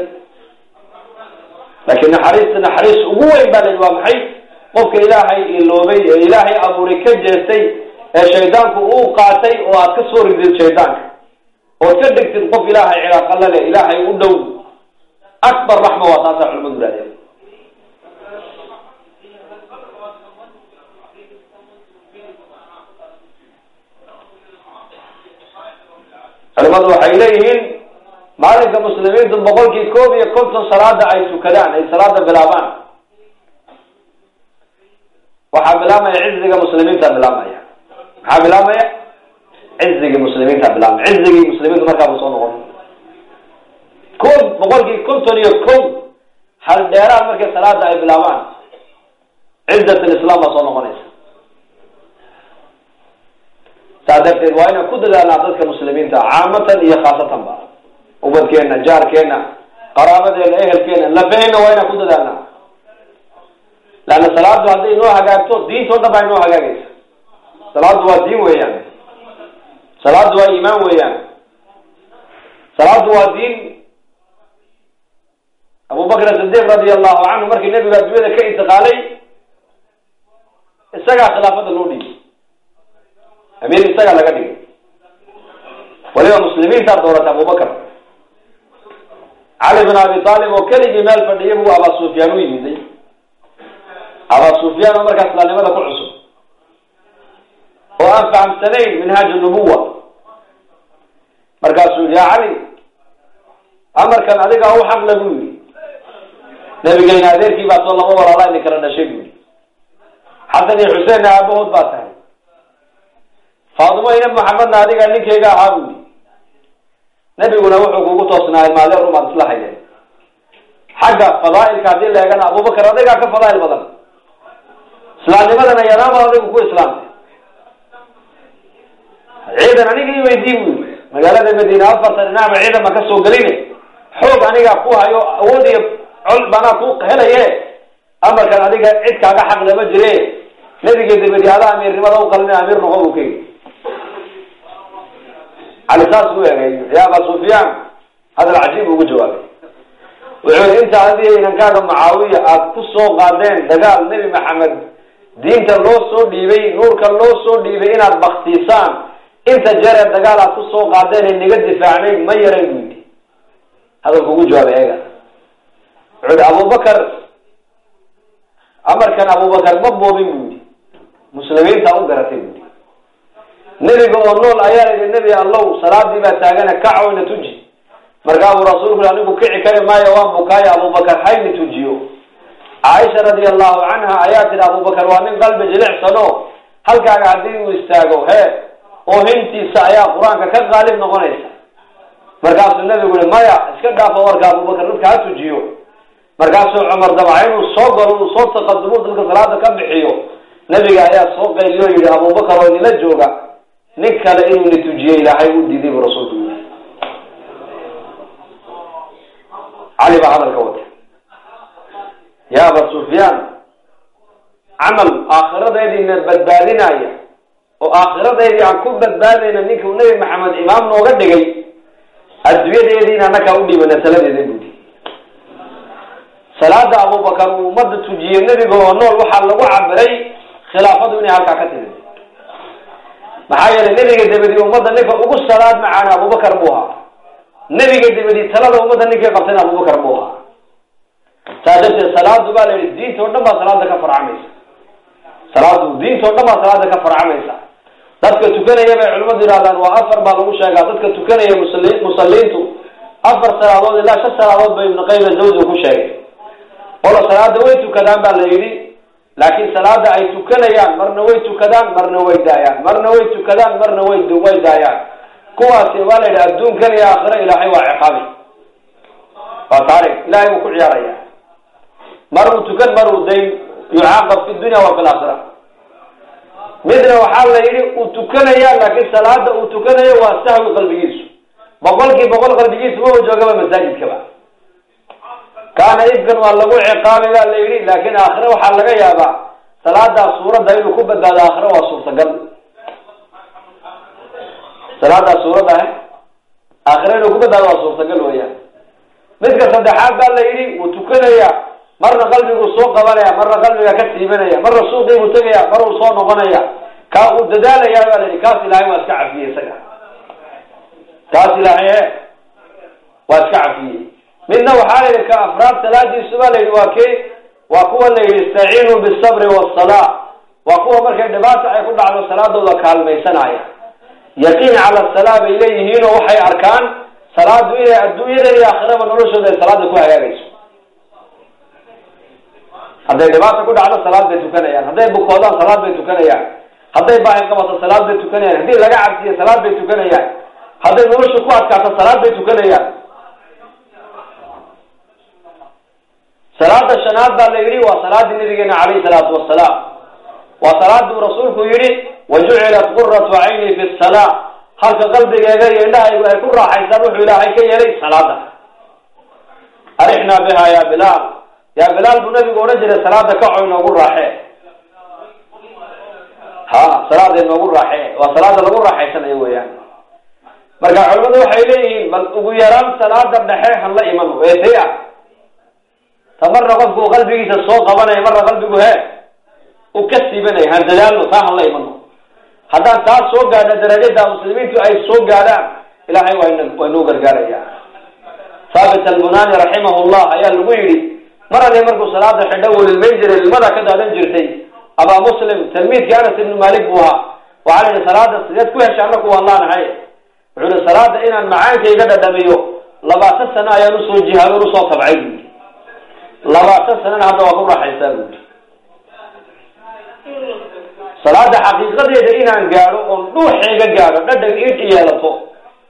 laakiin naxariista naxariis ugu weyn baa la yidhi waa maxay qofka ilaahay iloobay ee ilaahay abuuray ka jeestay ee shaydaanku uu qaatay oo aad ka soo ridid shaydaanka ood ka dhigtid qof ilaahay cilaaqala leh ilaahay u dhow. Akbar raxma waa taasaa culimadu ihahdeen culimadu waxay leeyihiin maalinka muslimiintu boqolkii koob iyo konton salaada ay tukadaan ay salaada bilaabaan. Waxaa bilaabmaya ciziga muslimiinta bilaabmaya maxaa bilaabmaya cizigii muslimiinta bilaabmaya cizigii muslimiintu markaaba soo noqon. Ko boqolkii konton iyo ko hal dheeraad markay salaada ay bilaabaan cizat lislaam baa soo noqonaysa. Saa darteed waa inaan ku dadaalnaa dadka muslimiinta caamatan iyo khaasatan ba. Ubadkeena jaarkeena qaraabadeena ehelkeena lafaheenna waa inaan ku dadaalnaa. Leanna salaadu hadday inoo hagaagto diinta o dhan baa inoo hagaagaysa salaadu waa diin weeyaan. Salaadu waa iimaan weeyaan. Salaadu waa diin. Abubakr sidiq radia allahu canhu markii nebigu addunyada ka intiqaalay isagaa khilaafada loo dhiibay amiir isagaa laga dhigay. Waliba muslimiintaa dooratay abubakar cali bin abi aalib oo keligii meel fadhiya buu abaa sufyaan u yimiday abaa sufyaan oo markaa islaamnimada ku cusub oo aan fahamsanayn minhaaj nubuwa markaasuu yihi ya cali amarkan adigaa u xaqla buu yihi nabigeyna adeerkii baa soo laba walaala idin kala dhashay buu yihi xasan iyo xuseenna aabahood baa tahay. Faadimo ina maxamedna adigaa ninkeyga ahaa buu yihi nebiguna wuxuu kugu toosnaay maalee rumaad isla xagga fadaa'ilka haddii la eegana abubakar adigaa ka fadaa'il badan. Islaamnimadana yanaamad adigu ku islaamtay ciidan aniga i weydii bu yii magaalada madiine afartan dhinaacba ciidan ma ka soo geline xoog anigaa ku hayo awood iyo col banaa ku helaye. Amarkan adiga cid kaaga xaq lama jire. Nebiga dabadi ada amiirnimada u qalina amiir noqo buu ka yidhi cali saas u egay ya aba sufyaan hadal cajiib ugu jawaabay. Wuxuu inta adii inankaaga mucaawiya aad ku soo qaadeen dagaal nebi maxamed diinta loo soo dhiibay nuurka loo soo dhiibay inaad baktiisaan inta jeeree dagaal aad ku soo qaadeen ee naga difaacnay ma yaray buu yidhi. Hadalku ugu jawaabay eega wuxuu yihi abubakar amarkan abubakar ma boobin buu yihi muslimiinta u garatay buu yihi nebiga oo nool ayaa la yidhi nebi allow salaadii baa taagana kacoyna tuji. Markaabuu rasuulku anigu kici kari maayo waan bukaayo abubakar hayni tujiyo. Caaisha radia allahu canha ayaa tihi abubakar waa nin qalbi jilicsano halkaaga haddii uu istaago he oo hintiisa ayaa qur'aanka ka qaalib noqonaysa. Markaasuu nebigu yihi maya iska dhaafo warka abubakar dadka ha tujiyo. Markaasuu cumar dabca inuu soo galo uu soo taqadumo dadka salaada ka bixiyo. Nebiga ayaa soo qayliyo o yihi abubakar oo nila jooga? Nin kale inuu ni tujiye ilaahay u diiday bu rasuulku yii cali baa hadalka wata ya aba sufyaan camal aakhiradeediina badbaadinaya oo aakhiradeedii aan ku badbaadayna ninkuu nebi maxamed imaam nooga dhigay adduunyadeediina anakaa u dhiibana saladeeda buudi salaada abubakar uu ummadda tujiyey nebiga oo nool waxaa lagu cabiray khilaafadu inay halkaa ka timid. Maxaa yeelay nebiga dabadii ummadda ninka ugu salaad macaana abubakar buu ahaa. Nebiga dabadii talada ummadda ninkii qabtayna abubakar buu ahaa. Saas darteed salaadu baa la yihi diinta oo dhan baa salaada ka farcamaysa. Salaadu diinta o dhan baa salaada ka farcamaysa dadka tukanaya bay culimadu yihahdaan waa afar baa lagu sheegaa dadka tukanaya musali musaliintu afar salaadood ilaa shan salaadood ba ibnu qayim zawji ku sheegay. Ola salaada way tukadaan baa la yidhi. Laakiin salaada ay tukanayaan marna way tukadaan marna way daayaan. Marna way tukadaan marna way way daayaan. Kuwaasi waa la yidhi adduunkan iyo aakhiro ilaahay waa ciqaabi waa taarig ilahay buu ku ciyaaraya mar uu tukan mar uu dayn yucaaqab fi dunya wa fi laakhira midna waxaa la yidhi uu tukanaya laakiin salaada uu tukanayo waa sahwi qalbigiisu. Boqolkii boqol qalbigiisu ma u joogaba masaajidkaba. Kaana ifkan waa lagu ciqaabi baa la yidhi laakiin aakhire waxaa laga yaabaa salaadaa suuradda inuu ku badbaado aakhire waa suurtagal. Salaadaa suuradda ah aakhire inuu ku badbaado waa suurtagal weeyaan midka saddexaad baa la yidhi wuu tukanaya marna qalbiguu soo qabanaya marna qalbiga ka siibanaya marna suuqii buu tegaya mar uu soo noqonaya. Kaa uu dadaalaya baa la yidhi kaas ilaahay waa iska cafiyey isaga. Kaas ilaahay waa iska cafiyey. Midna waxaa la yidhi ka afraad salaadiisu baa la yidhi waa kee? Waa kuwa la yidhi istaciinuu bisabri wasalaa waa kuwa markay dhibaata ay ku dhacdo salaadooda kaalmaysanaya. Yaqiin cala salaa bay leeyihiin oo waxay arkaan salaadu inay adduunyadan iyo aakhiraba noloshooda ay salaada ku hagaagayso hadday dhibaata ku dhacdo salaad bay tukanayaan. Hadday bukoodaan salaad bay tukanayaan. Hadday baahi qabato salaad bay tukanayaan. Haddii laga cabsiyo salaad bay tukanayaan. Hadday nolosha ku adkaato salaad bay tukanayaan. Salaada shanaad baa la yidhi waa salaadii nabigeena calayhi salaatu wasalaam waa salaaduu rasuulku yidhi wa jucilat quratu cayni fi salaa. Halka qalbigeega iyo indhahaygu ay ku raaxaysaan wuxuu ilaahay ka yeelay salaada arixnaa biha ya bilaal yaa bilaal buu nabigu odhan jiray salaada kaco inoogu raaxee ha salaada inoogu raaxee waa salaada lagu raaxaysanayo weeyaan. Marka culimadu waxay leeyihiin bal ugu yaraan salaada dhexe han la imano eetay ah. Ta marna qofku qalbigiisa soo qabanaya marna qalbigu he u ka siibanaya han dadaalno taa han la imano haddaan taas soo gaadho darajada muslimiintu ay soo gaadhaan ilahay waa waa inoo gargaaraya haabit albunani raximah llah ayaa lagu yidhi mar alle markuu salaada xidho uu ilmayn jiray ilmada ka daadan jirtay abaa muslim talmiidkii anas ibnu malik buu ahaa waxaa la yidhi salaada sideed ku hesha anaku waan laanahay wuxuu yihi salaada inaan macaankayga dhadhamiyo labaatan sano ayaan u soo jihaadon u soo tabcay buui labaatan sanana hadda waa ku raaxaysaa buui salaada xaqiiqadeeda inaan gaadho oon dhuuxeega gaadho dhadhan iid yeelato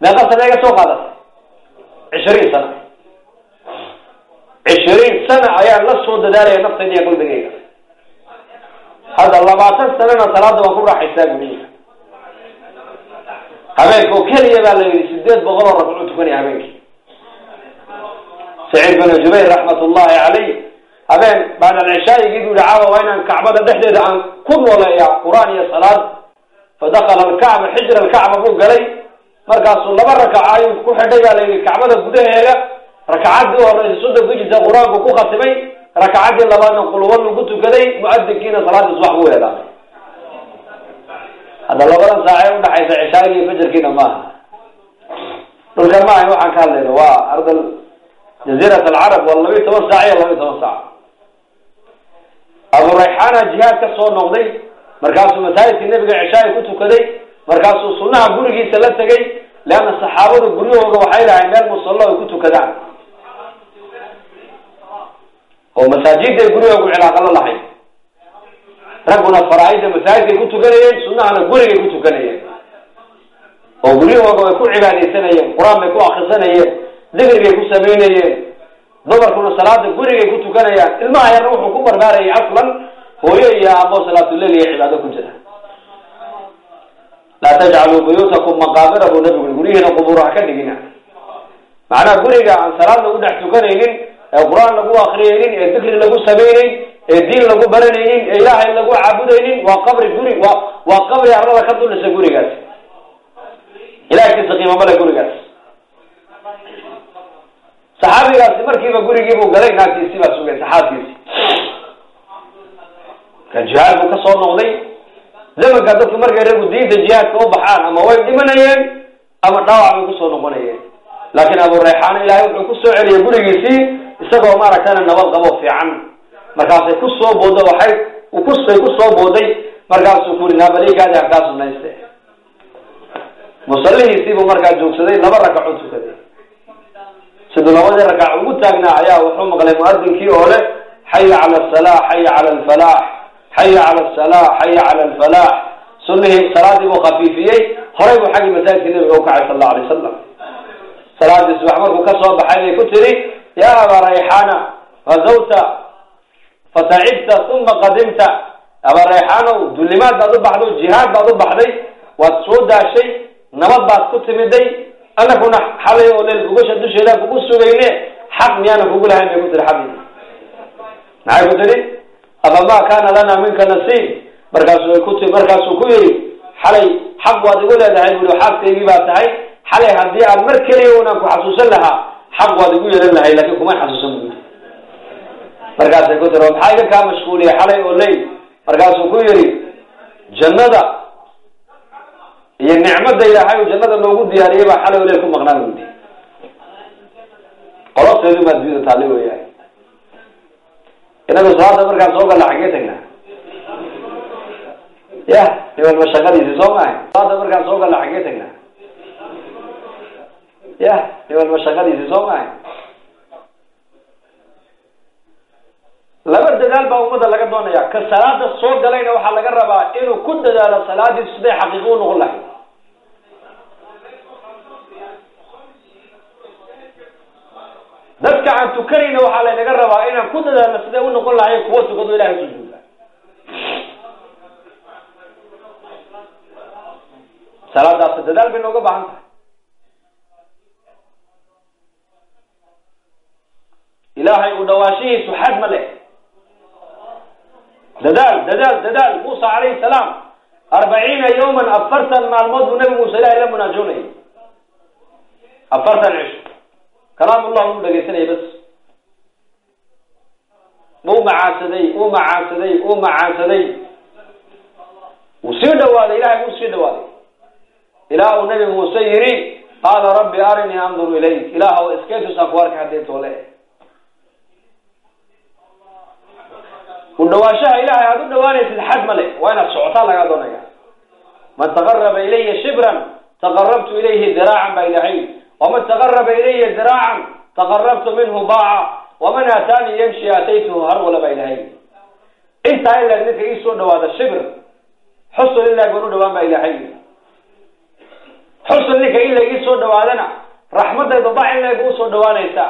meeqa sana iga soo qaadata? Cishriin sana cishriin sana ayaan la soo dadaalaya naftayda iyo qalbigayga hadda labaatan sanana salaada waan ku raaxaysaa buui habeenka oo keliya baa la yidhi sideed boqol oo ragcu tukanaya habeenkii saciid binu jubayr raxmat ullahi caleyh habeen bacda alcishaayigii buu yihi caawa waa inaan kacbada dhexdeeda aan ku nooleeya qur'aan iyo salaad fadakala alkacba xijra alkacba buu galay markaasuu laba rakaca ayuu ku xidhay baa la yidhi kacbada gudaheeda rakacaddii horeysa soddon ku jirta qur'aanku ku khatimay rakacaddii labaadna qulwan lagu tukaday muadinkiina salaadii subax buu eedaamay hadda labadan saacee udhaxaysa cishaaigi iyo fajarkiina maaha dhulkan maaha waxaan ka hadlayna waa ardal jaziirat alcarab waa labiyi toban saac iyo labiyi toban saac abu rayxaana jihaad ka soo noqday markaasuu masaajidkii nabiga cishaai ku tukaday markaasuu sunaha gurigiisa la tegay leanna saxaabadu guryahooda waxay lahayn meel musallo ay ku tukadaan oo masaajidda guryahoogu cilaaqalo lahayn ragguna faraa-ida masaajidkay ku tukanayeen sunahana gurigay ku tukanayeen oo guryahooga way ku cibaadaysanayeen qur'aan bay ku akrisanayeen digrigay ku samaynayeen dumarkuna salaada gurigay ku tukanayaan. Ilmaha yarna wuxuu ku barbaarayay aslan hooyo iyo aabo salaatuleyl iyo cibaado ku jira. Laa tajcaluu buyuutakum maqaabira buu nabigu guryihiina qubuur ka dhigina. Macnaha guriga aan salaad lagu dhex tukanaynin ee qur'aan lagu akriyaynin ee dikri lagu samaynayn ee diin lagu baranaynin ee ilaahay lagu caabudaynin waa qabri guri waa waa qabri arlada ka duldhisa gurigaas. Ilaahkiisa qiimo male gurigaas. Saxaabigaasi markiiba gurigii buu galay naagtiisii baa sugay saxaabkiisi ka jihaad buu ka soo noqday. Zamanka dadku markay ragu diinta jihaadka u baxaan ama way dhimanayeen ama dhaawac bay ku soo noqonayeen. Laakiin abu rayxaano ilaahay wuxuu ku soo celiyay gurigiisii isagoo maaragtana nabad qabo fiican. Markaasay ku soo booda waxay kusay ku soo booday markaasuu ku yuri naabaligaadi hakaa sunayste musallihiisiibuu markaa joogsaday laba rakaco tukaday. Siduu labadii rakac ugu taagnaa ayaa wuxuu maqlay muadinkii oo leh xaya cala asalaa xaya cala alfalaax xaya cala asalaa xaya cala alfalaax. Sunihii salaadii buu khafiifiyey. Horay buu xaggii masaajidka nabiga u kacay sal alla alay wasalam salaadii subax markuu ka soo baxay bay ku tiri yaa abaa rayxaana gazawta fatacibta uma qadimta abaa rayxaanow dullimaad baad u baxday jihaad baad u baxday waad soo daashay nabad baad ku timiday anakuna xalay oo leel gugasha dusheeda kugu sugayne xaq miyaana kugu lahayn bay ku tiri xabi maxay ku tiri afama kana lana minka nasiib markaasuu ku markaasuu ku yiri xalay xaq waad igu leedahay bui xaaskaygii baa tahay xalay haddii xaq waad igu yeelan lahay laakiin kuma xasuusan bui markaasay ku tiri maxaa iga kaa mashquuliyay xalay oo leyl markaasuu ku yiri jannada iyo nicmada ilaahay jannada loogu diyaariyay baa xalay oo leyl ku maqnaan budi qolofteedu maa dunyada taale weyahay inagu salaada markaan soo galla xaggee tagnaa ya niman mashaqadiisi soo maahay salaada markaan soo galla xaggee tagnaa ya niman mashaqadiisi soo maahay laba dadaal baa ummadda laga doonaya ka salaada soo galayna waxaa laga rabaa inuu ku dadaalo salaadiisu siday xaqiiqo u noqon lahay. Dadka aan tukanayna waxaa laynaga rabaa inaan ku dadaalno siday u noqon lahay kuwa tukado ilahay sujuuda. Salaadaas dadaal bay nooga baahan tahay ilaahay u dhawaashihiisu xad ma leh. Dadaal dadaal dadaal. Muusa calayhi salaam arbaciina yawman afartan maalmood buu nabi muuse ilahay la munaajoonayay. Afartan cisho kalaamullah uu dhegaysanayay bas. Uu macaansaday uu macaansaday uu macaansaday wuu sii dhawaaday ilahay wuu sii dhawaaday. Ilaa uu nabi muuse yiri qaala rabbi arinii andur ilayk. Ilaahw iskeetusaan ku arka haddii toole u dhawaashaha ilahay aada u dhawaanaysid xad ma leh. Waa inaad socotaa lagaa doonaya man taqaraba ilaya shibran taqarabtu ilayhi diraacan baa ilahay waman taqaraba ilaya diraacan taqarabtu minhu baaca. Waman aataanii yamshi aataytuhu harwala baa ilahay intaa ilag ninka ii soo dhawaada shibr xusul ilag baan u dhawaan baa ilahay xusul ninka ilag ii soo dhawaadana raxmadayda bac ilag u soo dhawaanaysaa.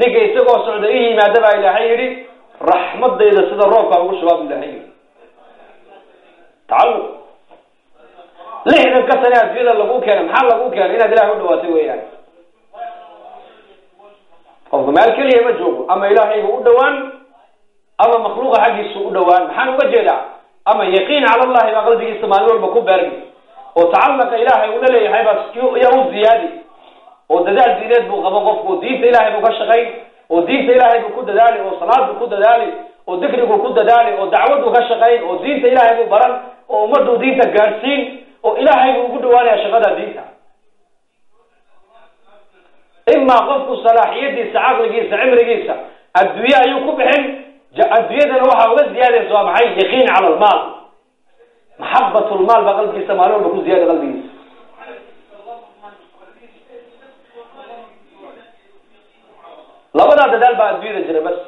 Ninka isagoo socda ii yimaada baa ilaahay yidhi raxmadayda sida roobka ugu shubaa bu ilahay tacalluq lixdan ka sane addunyada lagu keenay maxaa lagu keenay inaad ilahay u dhawaatay weeyaan. Qofku meel keliya ma joogo ama ilaahayba u dhawaan ama makhluuqa xaggiisu u dhawaan maxaan uga jeedaa ama yaqiin cala allahi baa qalbigiisa maalin walba ku beermi oo tacallaqa ilaahay ula leeyahay baa yaa u ziyaadi. Oo dadaal diineed buu qabo qofku diinta ilahay buu ka shaqayn oo diinta ilaahay buu ku dadaali oo salaadbuu ku dadaali oo dikriguu ku dadaali oo dacwaduu ka shaqayn oo diinta ilaahay buu baran oo ummaduu diinta gaadhsiin oo ilaahay buu ugu dhawaanaya shaqada diinta. Imaa qofku salaaxiyadiisa caqligiisa cimrigiisa adduunye ayuu ku bixin adduunyadana waxaa uga ziyaadaysa waa maxay? Yaqiin cala almaal maxabat lmaal baa qalbigiisa maalin walba ku ziyaada qalbigiisa labadaa dadaal baa adduunyada jira bas.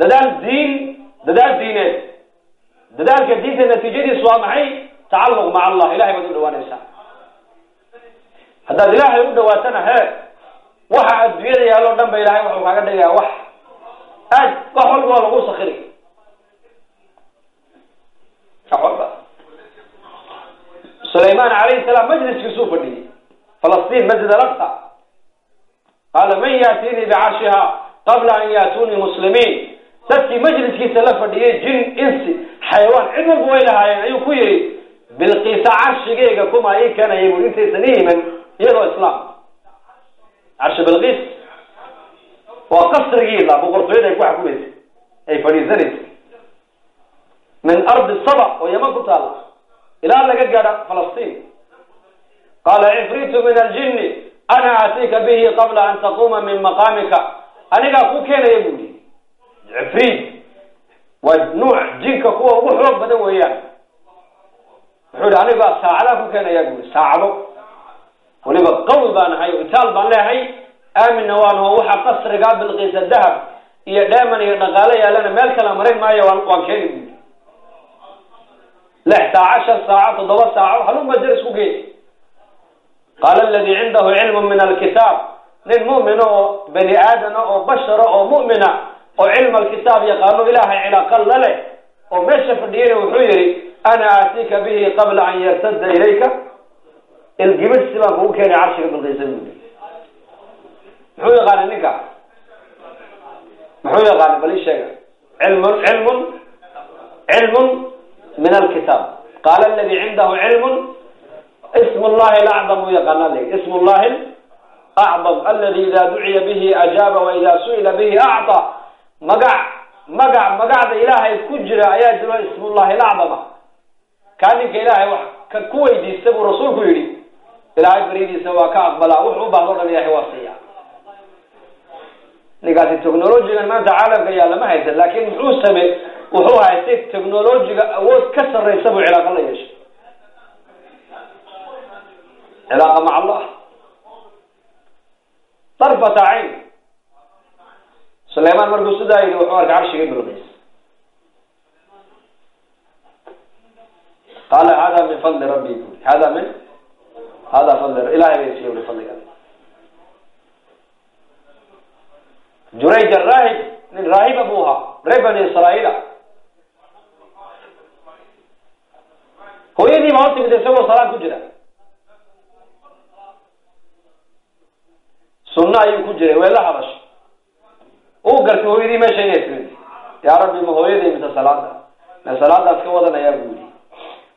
Dadaal diin dadaal diineed. Dadaalka diinta natiijadiisu waa maxay? Tacalluq maca allah. Ilahay baad u dhawaanaysaa. Haddaad ilaahay u dhawaatana he waxa adduunyada yaaloo dhan ba ilahay waxuu kaaga dhigayaa wax. Aad wax walba waa lagu sakiri sulayman calayhi salaam majliskiisuu fadhiyey. Falastiin masjid alaqsa qaala man yaatini bicarshiha qabla an yaatuunii muslimiin dadkii majliskiisa la fadhiyey jin insi xayawaan cid walba way lahaayeen ayuu ku yihi bilqiisa carshigeyga kuma ii keenayay bui intaysan i iman iyadoo islaam. Carshi bilqiis? Waa qasrigiila boqortooyada ay ku xakumaysay ay fadhiisanaysay min ardi saba oo yaman ku taala ilaa laga gaadha falastiin. Qaala cifriitu min aljini ana aatiika bihi qabla an taquuma min maqaamika anigaa ku keenaya bu yihi cifriit waa nuuc jinka kuwa ugu xoog badan weeyaan wuxuu yihi anigaa saacadaan ku keenaya bu yihi saacado weliba qawi baan ahay o itaal baan leehay aaminna waanho waxa qasrigaa bilqiisa dahab iyo dheeman iyo dhaqaalo yaalana meel kala marin maayo waan keeni bu lix saaco shan saaco toddoba saaco haluma jer isku geey qaala aladi cindahu cilmu min alkitaab nin mu'mina oo bani aadama oo bashara oo mu'mina oo cilma alkitaab yaqaano ilaahay cilaaqal la leh oo meesha fadhiyeyna wuxuu yihi ana aatiika bihi qabla an yartada ilayka ilgibirsi baan kugu keenay carshiga bilqiisa buuli muxuu yaqaana ninka muxuu yaqaana bal ii sheega cilmun cilmun cilmun min alkitaab qaala aladi cindahu cilmun ism llahi alacdam yaqaana ism llahi acdam aladi ida duciya bihi ajaaba waida su'ila bihi acطa magac magac magacda ilaahay ku jira ayaa jiro ism llahi alacdama kaa ninka ilaahay wax ka ku weydiista buu rasuulku yihi ilaahay beridiisa waa ka aqbalaa wuxuu u baahdo dhan ilahay waa siiya. Ninkaasi technologigan maanta caalamka yaa lama haysan laakin muxuu same wuxuu haystay technologiga awood ka sarraysa buu cilaaqa la yeeshay cilaaqa maca allah darfata cayn sulaymaan markuu sidaa yidhi wuxuu arkay carshiga bilqiis qaala hada min fadli rabbi bui hada min hada fadli ilahay bay siiya ui fadliga jurayj araahib nin raahiba buu ahaa reer bani israa'iila hooyadii baa hortimid isagoo salaad ku jira sunno ayuu ku jiray way la hadashay uu gartay hooyadii meesha inay timid. Yaa rabbi ma hooyaday mise salaada ma salaadaas ka wadanayaa buu yihi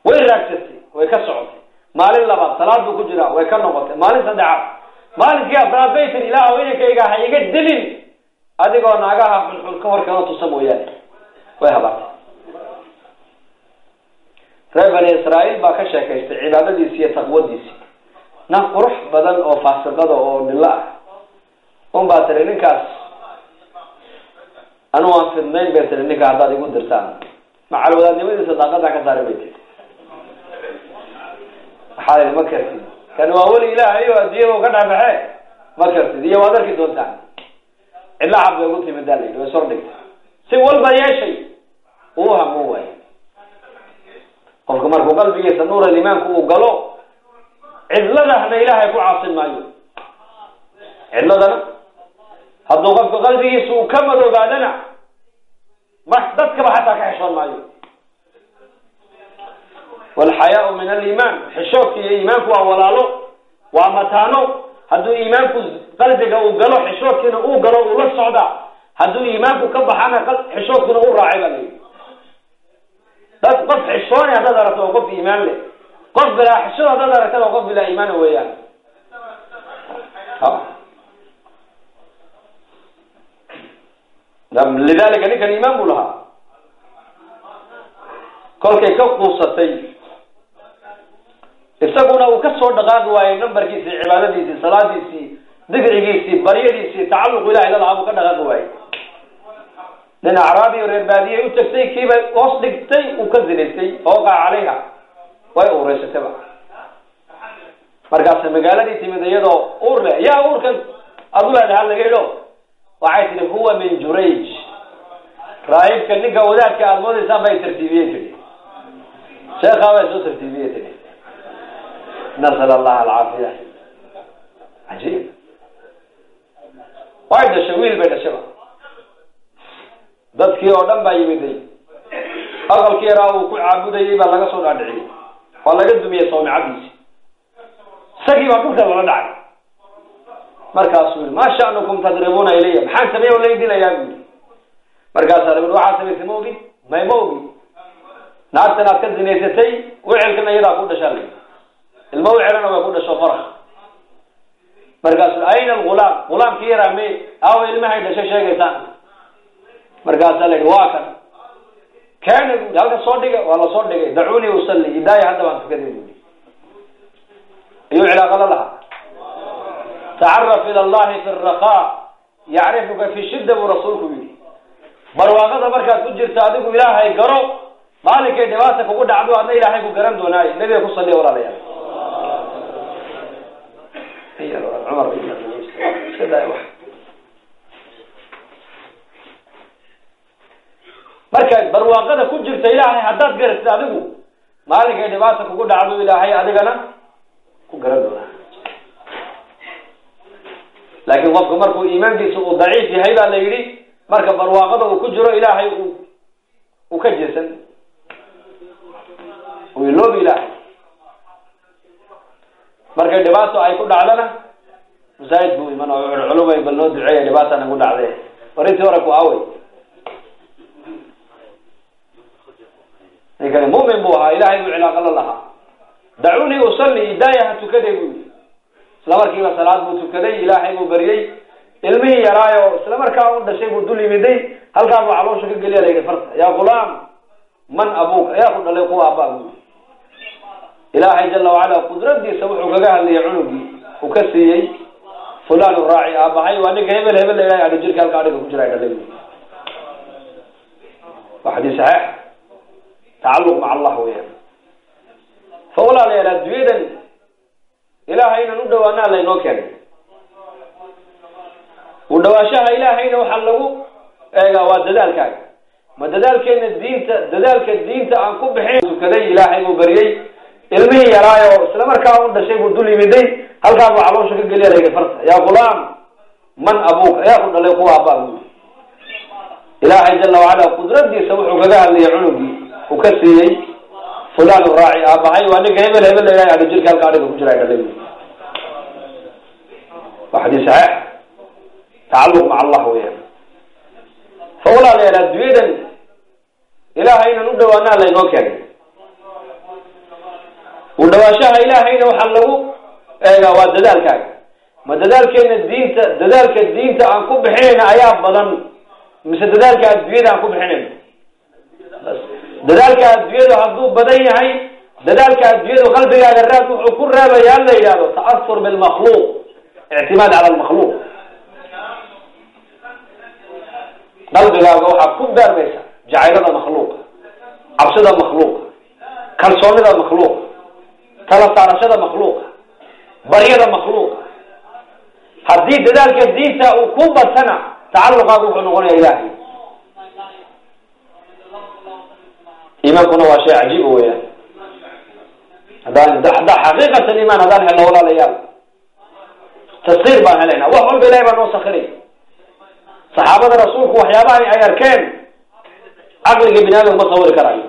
way raagsatay way ka socotay. Maalin labaad salaad buu ku jiraa way ka noqotay. Maalin saddexaad maalinkii afraad bay tiri ilaah hooyankayga ha iga dilin. Adigoo naagaha xunxun ka hor kana tusa mooyaane. Way habaartay reer bani israa'iil baa ka sheekaystay cibaadadiisi iyo taqwadiisii naf qurux badan oo faasiqada oo dhilo ah un baa tiri ninkaas. Anu waan fidnayn bay tiri ninka haddaad igu dirtaan. Macal wadaadnimadiisa daaqadaa ka saari bay tiri. Waxaa la ma kartid. Kani waa weli ilaahay o adduunyada ka dhexbaxe ma kartid. Iyo waad arki doontaan. Cidla cad bay ugu timid daa la yidhi way sor dhigtay. Si walba yeeshay uu hamu waayo qofka markuu qalbigiisa nuur alimaanku uu galo cidladahna ilaahay ku caasin maayo. Cidladana hadduu qofka qalbigiisa uu ka madoobaadana ma dadkaba xataa ka xishoon maayo. Walxayaau min aliimaan xishoodka iyo iimaanku waa walaalo waa mataano. Hadduu iimaanku qalbiga uu galo xishoodkiina uu galo uu la socda hadduu iimaanku ka baxana xishoodkuna u raacay baa layihi dad qof xishooni haddaad aragto oo qof iimaan leh. Qof bilaa xishood haddaad aragtana qof bilaa iimaana weeyaan lidalika ninkan iimaan buu lahaa. Kolkay ka quusatay. Isaguna uu ka soo dhaqaaqi waayey nambarkiisii cibaadadiisii salaadiisii dikrigiisii baryadiisii tacalluqu ilahay la buu ka dhaqaaqi waayey. Nin acraabi o reer baadiyay u tagtay kiibay hoos dhigtay uu ka zinaystay fawqa calayha. Way uureysatayba markaasa magaaladii timid iyadoo uur leh yaa uurkan adu leedaha laga idho waxay tihi huwa min jurayj. Raahibka ninka wadaadka aada moodaysaan bay tartiibiyey tihi sheekhaa bay soo tartiibiyey tihi nasal allah alcaafiya cajiib. Way dhashay wiil bay dhashayba dadkii oo dhan baa yimiday. Aqalkii yaraa uu ku caabudayay baa laga soo dhaadhiciyey. Waa laga dumiyey soomicadiisi isagii baa dhulka lala dhacay markaasuu maa sha'nukum tadribuuna ilaya maxaan sameey o lay dilayaa bu yii markaasaa laui waxaa samaysay ma ogin may ma ogi naagtan aad ka zinaysatay wicilkana iyadaa ku dhashaa la ilmo wicilana way ku dhasho farak markaasu ayna algulaam gulaamkii yaraa me aawa ilmahay dhashay sheegaysaan. Markaasaa la yihi waa kan. Kaana buui halka soo dhiga waa la soo dhigay. Dacuunii usalli idaaya hadda baan tukaday buui ayuu cilaaqo la lahaa tacaraf ila allahi fi rakaa yacrifuka fi shidda buu rasuulku yihi barwaaqada markaad ku jirto adigu ilaahay garo maalinkay dhibaata kugu dhacdo adna ilaahay ku garan doonaayo nabiga ku saliya walaalayaal markaad barwaaqada ku jirta ilaahay haddaad garatid adigu maalinkay dhibaata kugu dhacdo ilaahay adigana ku garan doonaa laakiin qofku markuu iimaankiisa uu daciif yahay baa la yidhi marka barwaaqada uu ku jiro ilaahay uu ka jeesan. Uu iloobi ilaahay. Markay dhibaato ay ku dhacdana masaajid buu iman oo culumay bal noo duceeya dhibaata nagu dhacdee war intii hore ku awey ninkani mumin buu ahaa ilahay buu cilaaqo la lahaa dacuunii usalli idaaya ha tukaday buu yii isla markiiba salaad buu tukaday ilaahay buu baryey ilmihii yaraayo isla markaa u dhashay buu dul yimiday. Halkaa buu caloosha ka geliya la yidhi farta. Yaa gulaam man abuuka yaa ku dhalay kuwa abbaa buu ilaahay jala wacala qudradiisa wuxuu kaga hadlayay cunugii uu ka siiyey fulan raaci aabahay waa ninka hebel hebel la ilahay adhi jirka halka adhiga ku jira dhalay waa xadiis saxiix. Tacaluq maca allah weyaan fa walaalayaal adduunyadan ilaahay inan u dhawaanaa laynoo keenay u dhawaashaha ilaahayna waxaa lagu eegaa waa dadaalkaaga. Ma dadaalkeena diinta dadaalka diinta aan ku bixin. Tukaday ilaahay buu baryey ilmihii yaraayo isla markaa u dhashay buu dul yimiday. Halkaa buu caloosha ka geliya la yidhi farta. Yaa gulaam man abuuka yaa ku dhalay kuwa abbaa buu ilaahay jala wacala qudradiisa wuxuu kaga hadlayay cunugii. Uu ka siiyey fulan raaci aabahay waa ninka hebel hebel la ilahay adhi jirka halka adhiga ku jira dhalay waa xadiis saxiix. Tacaluq maca allah weyaan fa walaalayaal adduunyadan ilaahay inan u dhawaanaa laynoo keenay u dhawaashaha ilaahayna waxaa lagu eegaa waa dadaalkaaga ma dadaalkeena diinta dadaalka diinta aan ku bixinayna ayaa badan. Mise dadaalka adduunyada aan ku bixinayno dadaalka adduunyadu hadduu badan yahay dadaalka adduunyadu qalbigaaga raad wuxuu ku reebayaa la yidhahdo ta'asur bilmakhluuq ictimaad cala almakhluuq qalbigaaga waxaad ku beermaysa jacaylada makhluuqa cabsida makhluuqa kalsoonida makhluuqa tala saarashada makhluuqa baryada makhluuqa haddii dadaalka diinta uu ku batana tacaluqaagu wuxuu noqonaya ilahay iimaankuna waa shay cajiiba weyaan haddaan haddaa xaqiiqatan imaan haddaan helno walaalayaal taskiir baan helaynaa wax walba ilahay baa noo sakiray saxaabada rasuulku waxyaabaha ay arkeen. Caqliga bini aadam ma sawiri karayo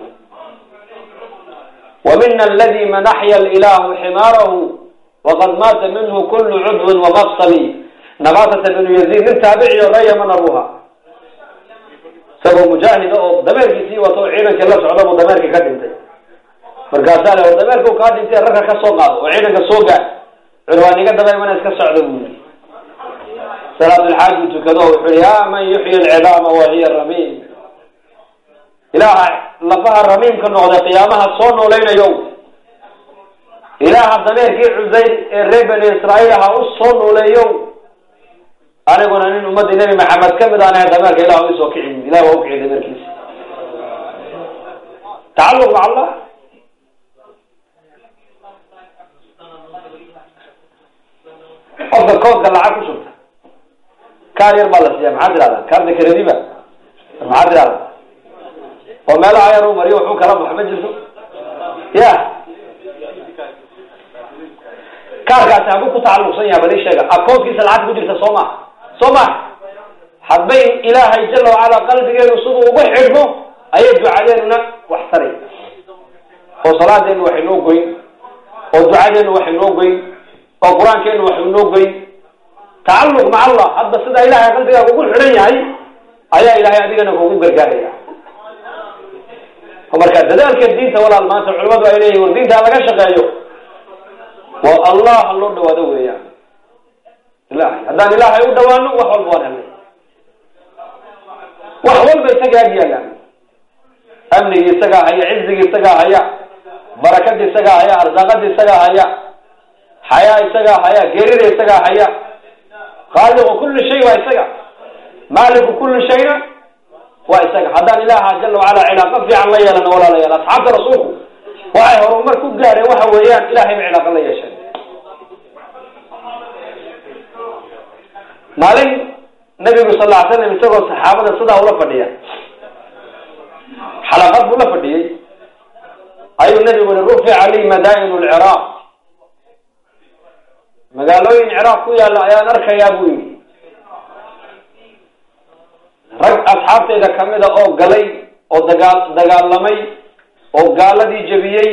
wa mina aladi man axya lilahu ximaarahu waqad maata minhu kulu cudwin wamafsali nabatata binu yaziid nin taabiciyo la yamana buha isagoo mujaahida oo dameerkiisii wato ciidankii la socda buu dameerkii ka dhintay. Markaasaa le dameerka kaa dhintay rarka ka soo qaado oo ciidanka soo gaad curwaan iga daba imana iska socda buu yii salaatulxaaji tukado wuxuu i ya man yuxyi alcidaama wahiya ramiim ilaaha lafaha ramiimka noqday qiyaamaha soo noolaynayo ilaaha dameerkii cusayr ee reer bani israa'iil aha u soo nooleeyo aniguna nin ummadii nebi maxamed ka mid aan ahay dameerka ilah isoo kici ilah waa ukiciy dameerkiisa tacaluq maca allah? Qofka koodka lacag ku shubta. Kaar yar baa la siiya maxaa tirahda kaarta karediba maxaa tirahda oo meelaha yar u mariyo waxu kala bax ma jirto? Ya. Kaarkaasi hadduu ku tacaluqsan yaha bal ii sheega. Akoonkiisa lacagta ku jirta soo maha soo maha hadbay ilaahay jala wacala qalbigeenu siduu ugu xidhmo ayay ducadeenuna wax taray oo salaadeenu wax inoo goyn oo ducadeenu wax inoo goyn oo qur'aankeenu wax inoo goyn. Tacaluq maca allah hadba sidaa ilahay qalbigaaga ugu xidhan yahay ayaa ilahay adigana kugu gargaaraya. Marka dadaalka diinta walaal maanta culimadu ay leeyihiin war diinta laga shaqeeyo. Waa allah loo dhawaado weeyaan ilahay haddaan ilaahay u dhawaano wax walba waan helnay. Wax walba isaga ag yaalaan amnigii isagaa haya cizigii isagaa haya barakadii isagaa haya arsaaqadii isagaa haya xayaa isagaa haya geerida isagaa haya khaaliqu kulli shay waa isaga maaliku kulli shayna waa isaga. Haddaan ilaaha jala wacala cilaaqo fiican la yeelano walaalayaal asxaabta rasuulku waxay horumar ku gaareen waxa weeyaan ilahay ba cilaaqo la yeesheen maalin nabigu sal ly slam isagoo saxaabada sidaa ula fadhiya. Xalaqad buu la fadhiyey. Ayuu nabigu i rufica li madaa'in lciraaq magaalooyin ciraaq ku yaalla ayaan arkayaa buu yidhi. Rag asxaabtayda kamida oo galay oo dagaa dagaalamay oo gaaladii jebiyey.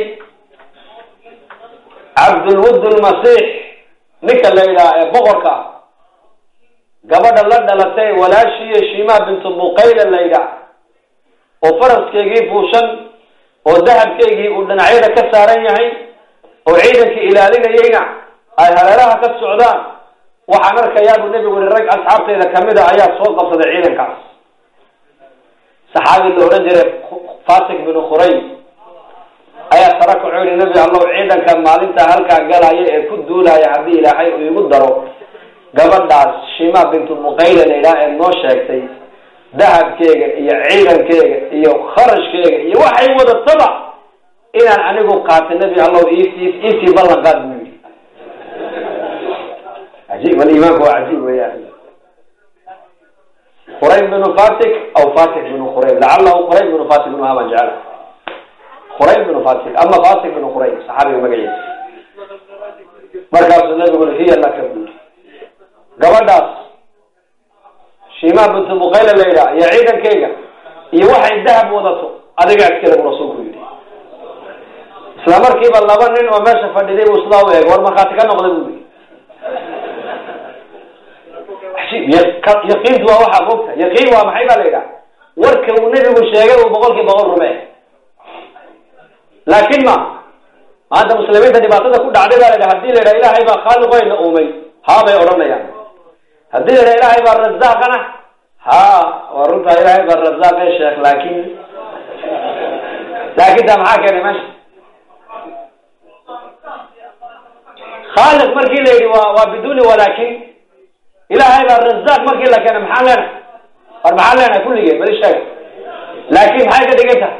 Cabdulwud lmasiix ninka la yidhaha ee boqorka gabadha la dhalatay walaashiiyo shimaa bintu buqayla la yidhaah. oo faraskeygii fuushan oo dahabkeygii uu dhinacyada ka saaran yahay oo ciidankii ilaalinayeyna ay hareeraha ka socdaan waxaan arkayaa buu nebigu yihi rag asxaabtayda ka mid a ayaa soo qabsaday ciidankaas. Saxaabi la odhan jiray fasik binu khuraym ayaa sara kaco yihi nebi allow ciidanka maalinta halkaa galaya ee ku duulaya haddii ilaahay uu igu daro gabadhaas shima bintu muqayla la yidhaha ee noo sheegtay dahabkeega iyo ciidankeega iyo kharashkeega iyo waxay wadataba inaan anigu qaata nebi allow iisii ballan qaad buu yidhi cajiib aliimaanku waa cajiib weeyaan. Khuraym binu fatik aw fatik binu khuraym lacalahu khuraym binu fatik binu haban jecela khuraym binu fatik ama fatik binu khuraym saxaabiga magaciisa markaasuu nabigu hiya laka buu gabadhaas. Shimaa bintu buqayla la yidhaha iyo ciidankeyga iyo waxay dahab wadato adiga iskale buu rasuulku yidhi. Isla markiiba laba nin oo meesha fadhiday buu sidaa u eeg war markhaati ka noqda buu yii yaqiintu waa waxaa mogta yaqiin waa maxay baa la yidhaha? Warka uu nebigu sheegay uu boqol kii boqol rumee laakin ma maanta muslimiinta dhibaatada ku dhacday baa la yidhaha haddii la yidhaha ilaahay baa khaaliqoyna uumay haabay odhanayaan haddii yidhaha ilaahay baa razaaqana ha waa runtaa ilaahay baa razaaqe sheekh laakin laakin taa maxaa keenay meesha? Khaaliq markii la yidhi waa waa biduni walaakin. Ilaahay baa razaaq markii la keenay maxaan leenahay war maxaan leenahay kulligeen bali sheeg. Laakin maxay ka dhigan tahay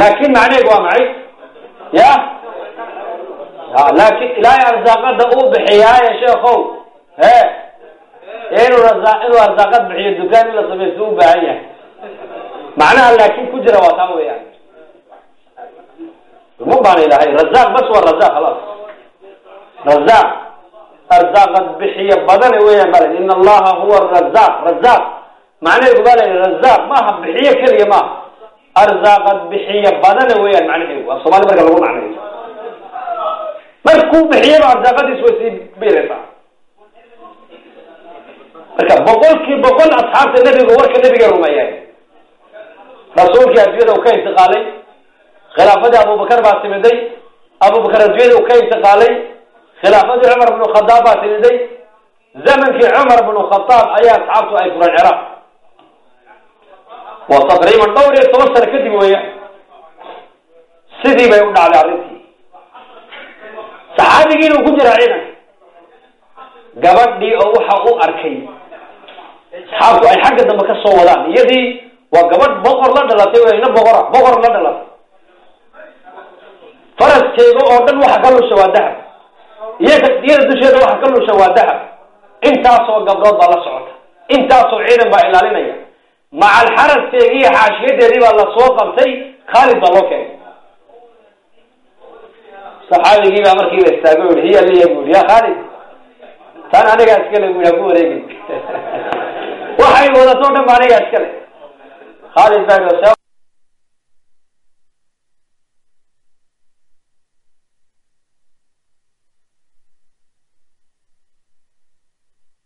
laakin macneheedu waa maxay? Ya? Laakin ilaahay arsaaqada uu bixiyaaye sheekow he inuu inuu arsaaqad bixiyo dukaan in la samaysto u baahan yahay. Macnaha laakin ku jira waa taa weyaan uma baana ilahay razaaq bas waa razaaq khalaas. Razaaq arsaaqad bixiyo badane weeyaan baa in allaha huwa razaaq razaaq. Macnaheedu baa la razaaq maaha bixiyo keliya maaha. Arsaaqad bixiyo badane weeyaan macnaheedu waa soomali marka lagu macnayo markuu bixiyaba arsaaqadiis way sii biiraysaa marka boqolkii boqol asxaabta nebigu warka nebiga rumeeyeen. Rasuulkii addunyada uu ka intiqaalay khilaafadii abubakar baa timiday abubakar addunyada uu ka intiqaalay khilaafadii cumar bnu khadaab baa timiday zamankii cumar bnu khadaab ayaa asxaabtu ay fureen ciraaq. Waa taqriiban dhowr iyo toban sano kadib weeya sidii bay u dhacday arrintii. Saxaabigiina uu ku jiraa ciidanka gabadhii oo waxa u arkay asxaabtu ay xagga dambe ka soo wadaan. Iyadii waa gabadh boqor la dhalatay wey ina boqora boqor la dhalatay. Faraskeeda oo dhan waxa ka lusha waa dahab. Iyada dusheeda waxa ka lusha waa dahab. Intaasoo gabdhood baa la socota. Intaasoo ciidan baa ilaalinaya. Macal xaraskeedii iyo xaashiyadeedii baa la soo qabtay khaalid baa loo keenay. Saxaabigii baa markiiba istaago yihi hiya liya bu ya khaalid tan anigaa iskale bu ha ku wareegin waxay wadato dhan ba anigaa iskale khaalid baa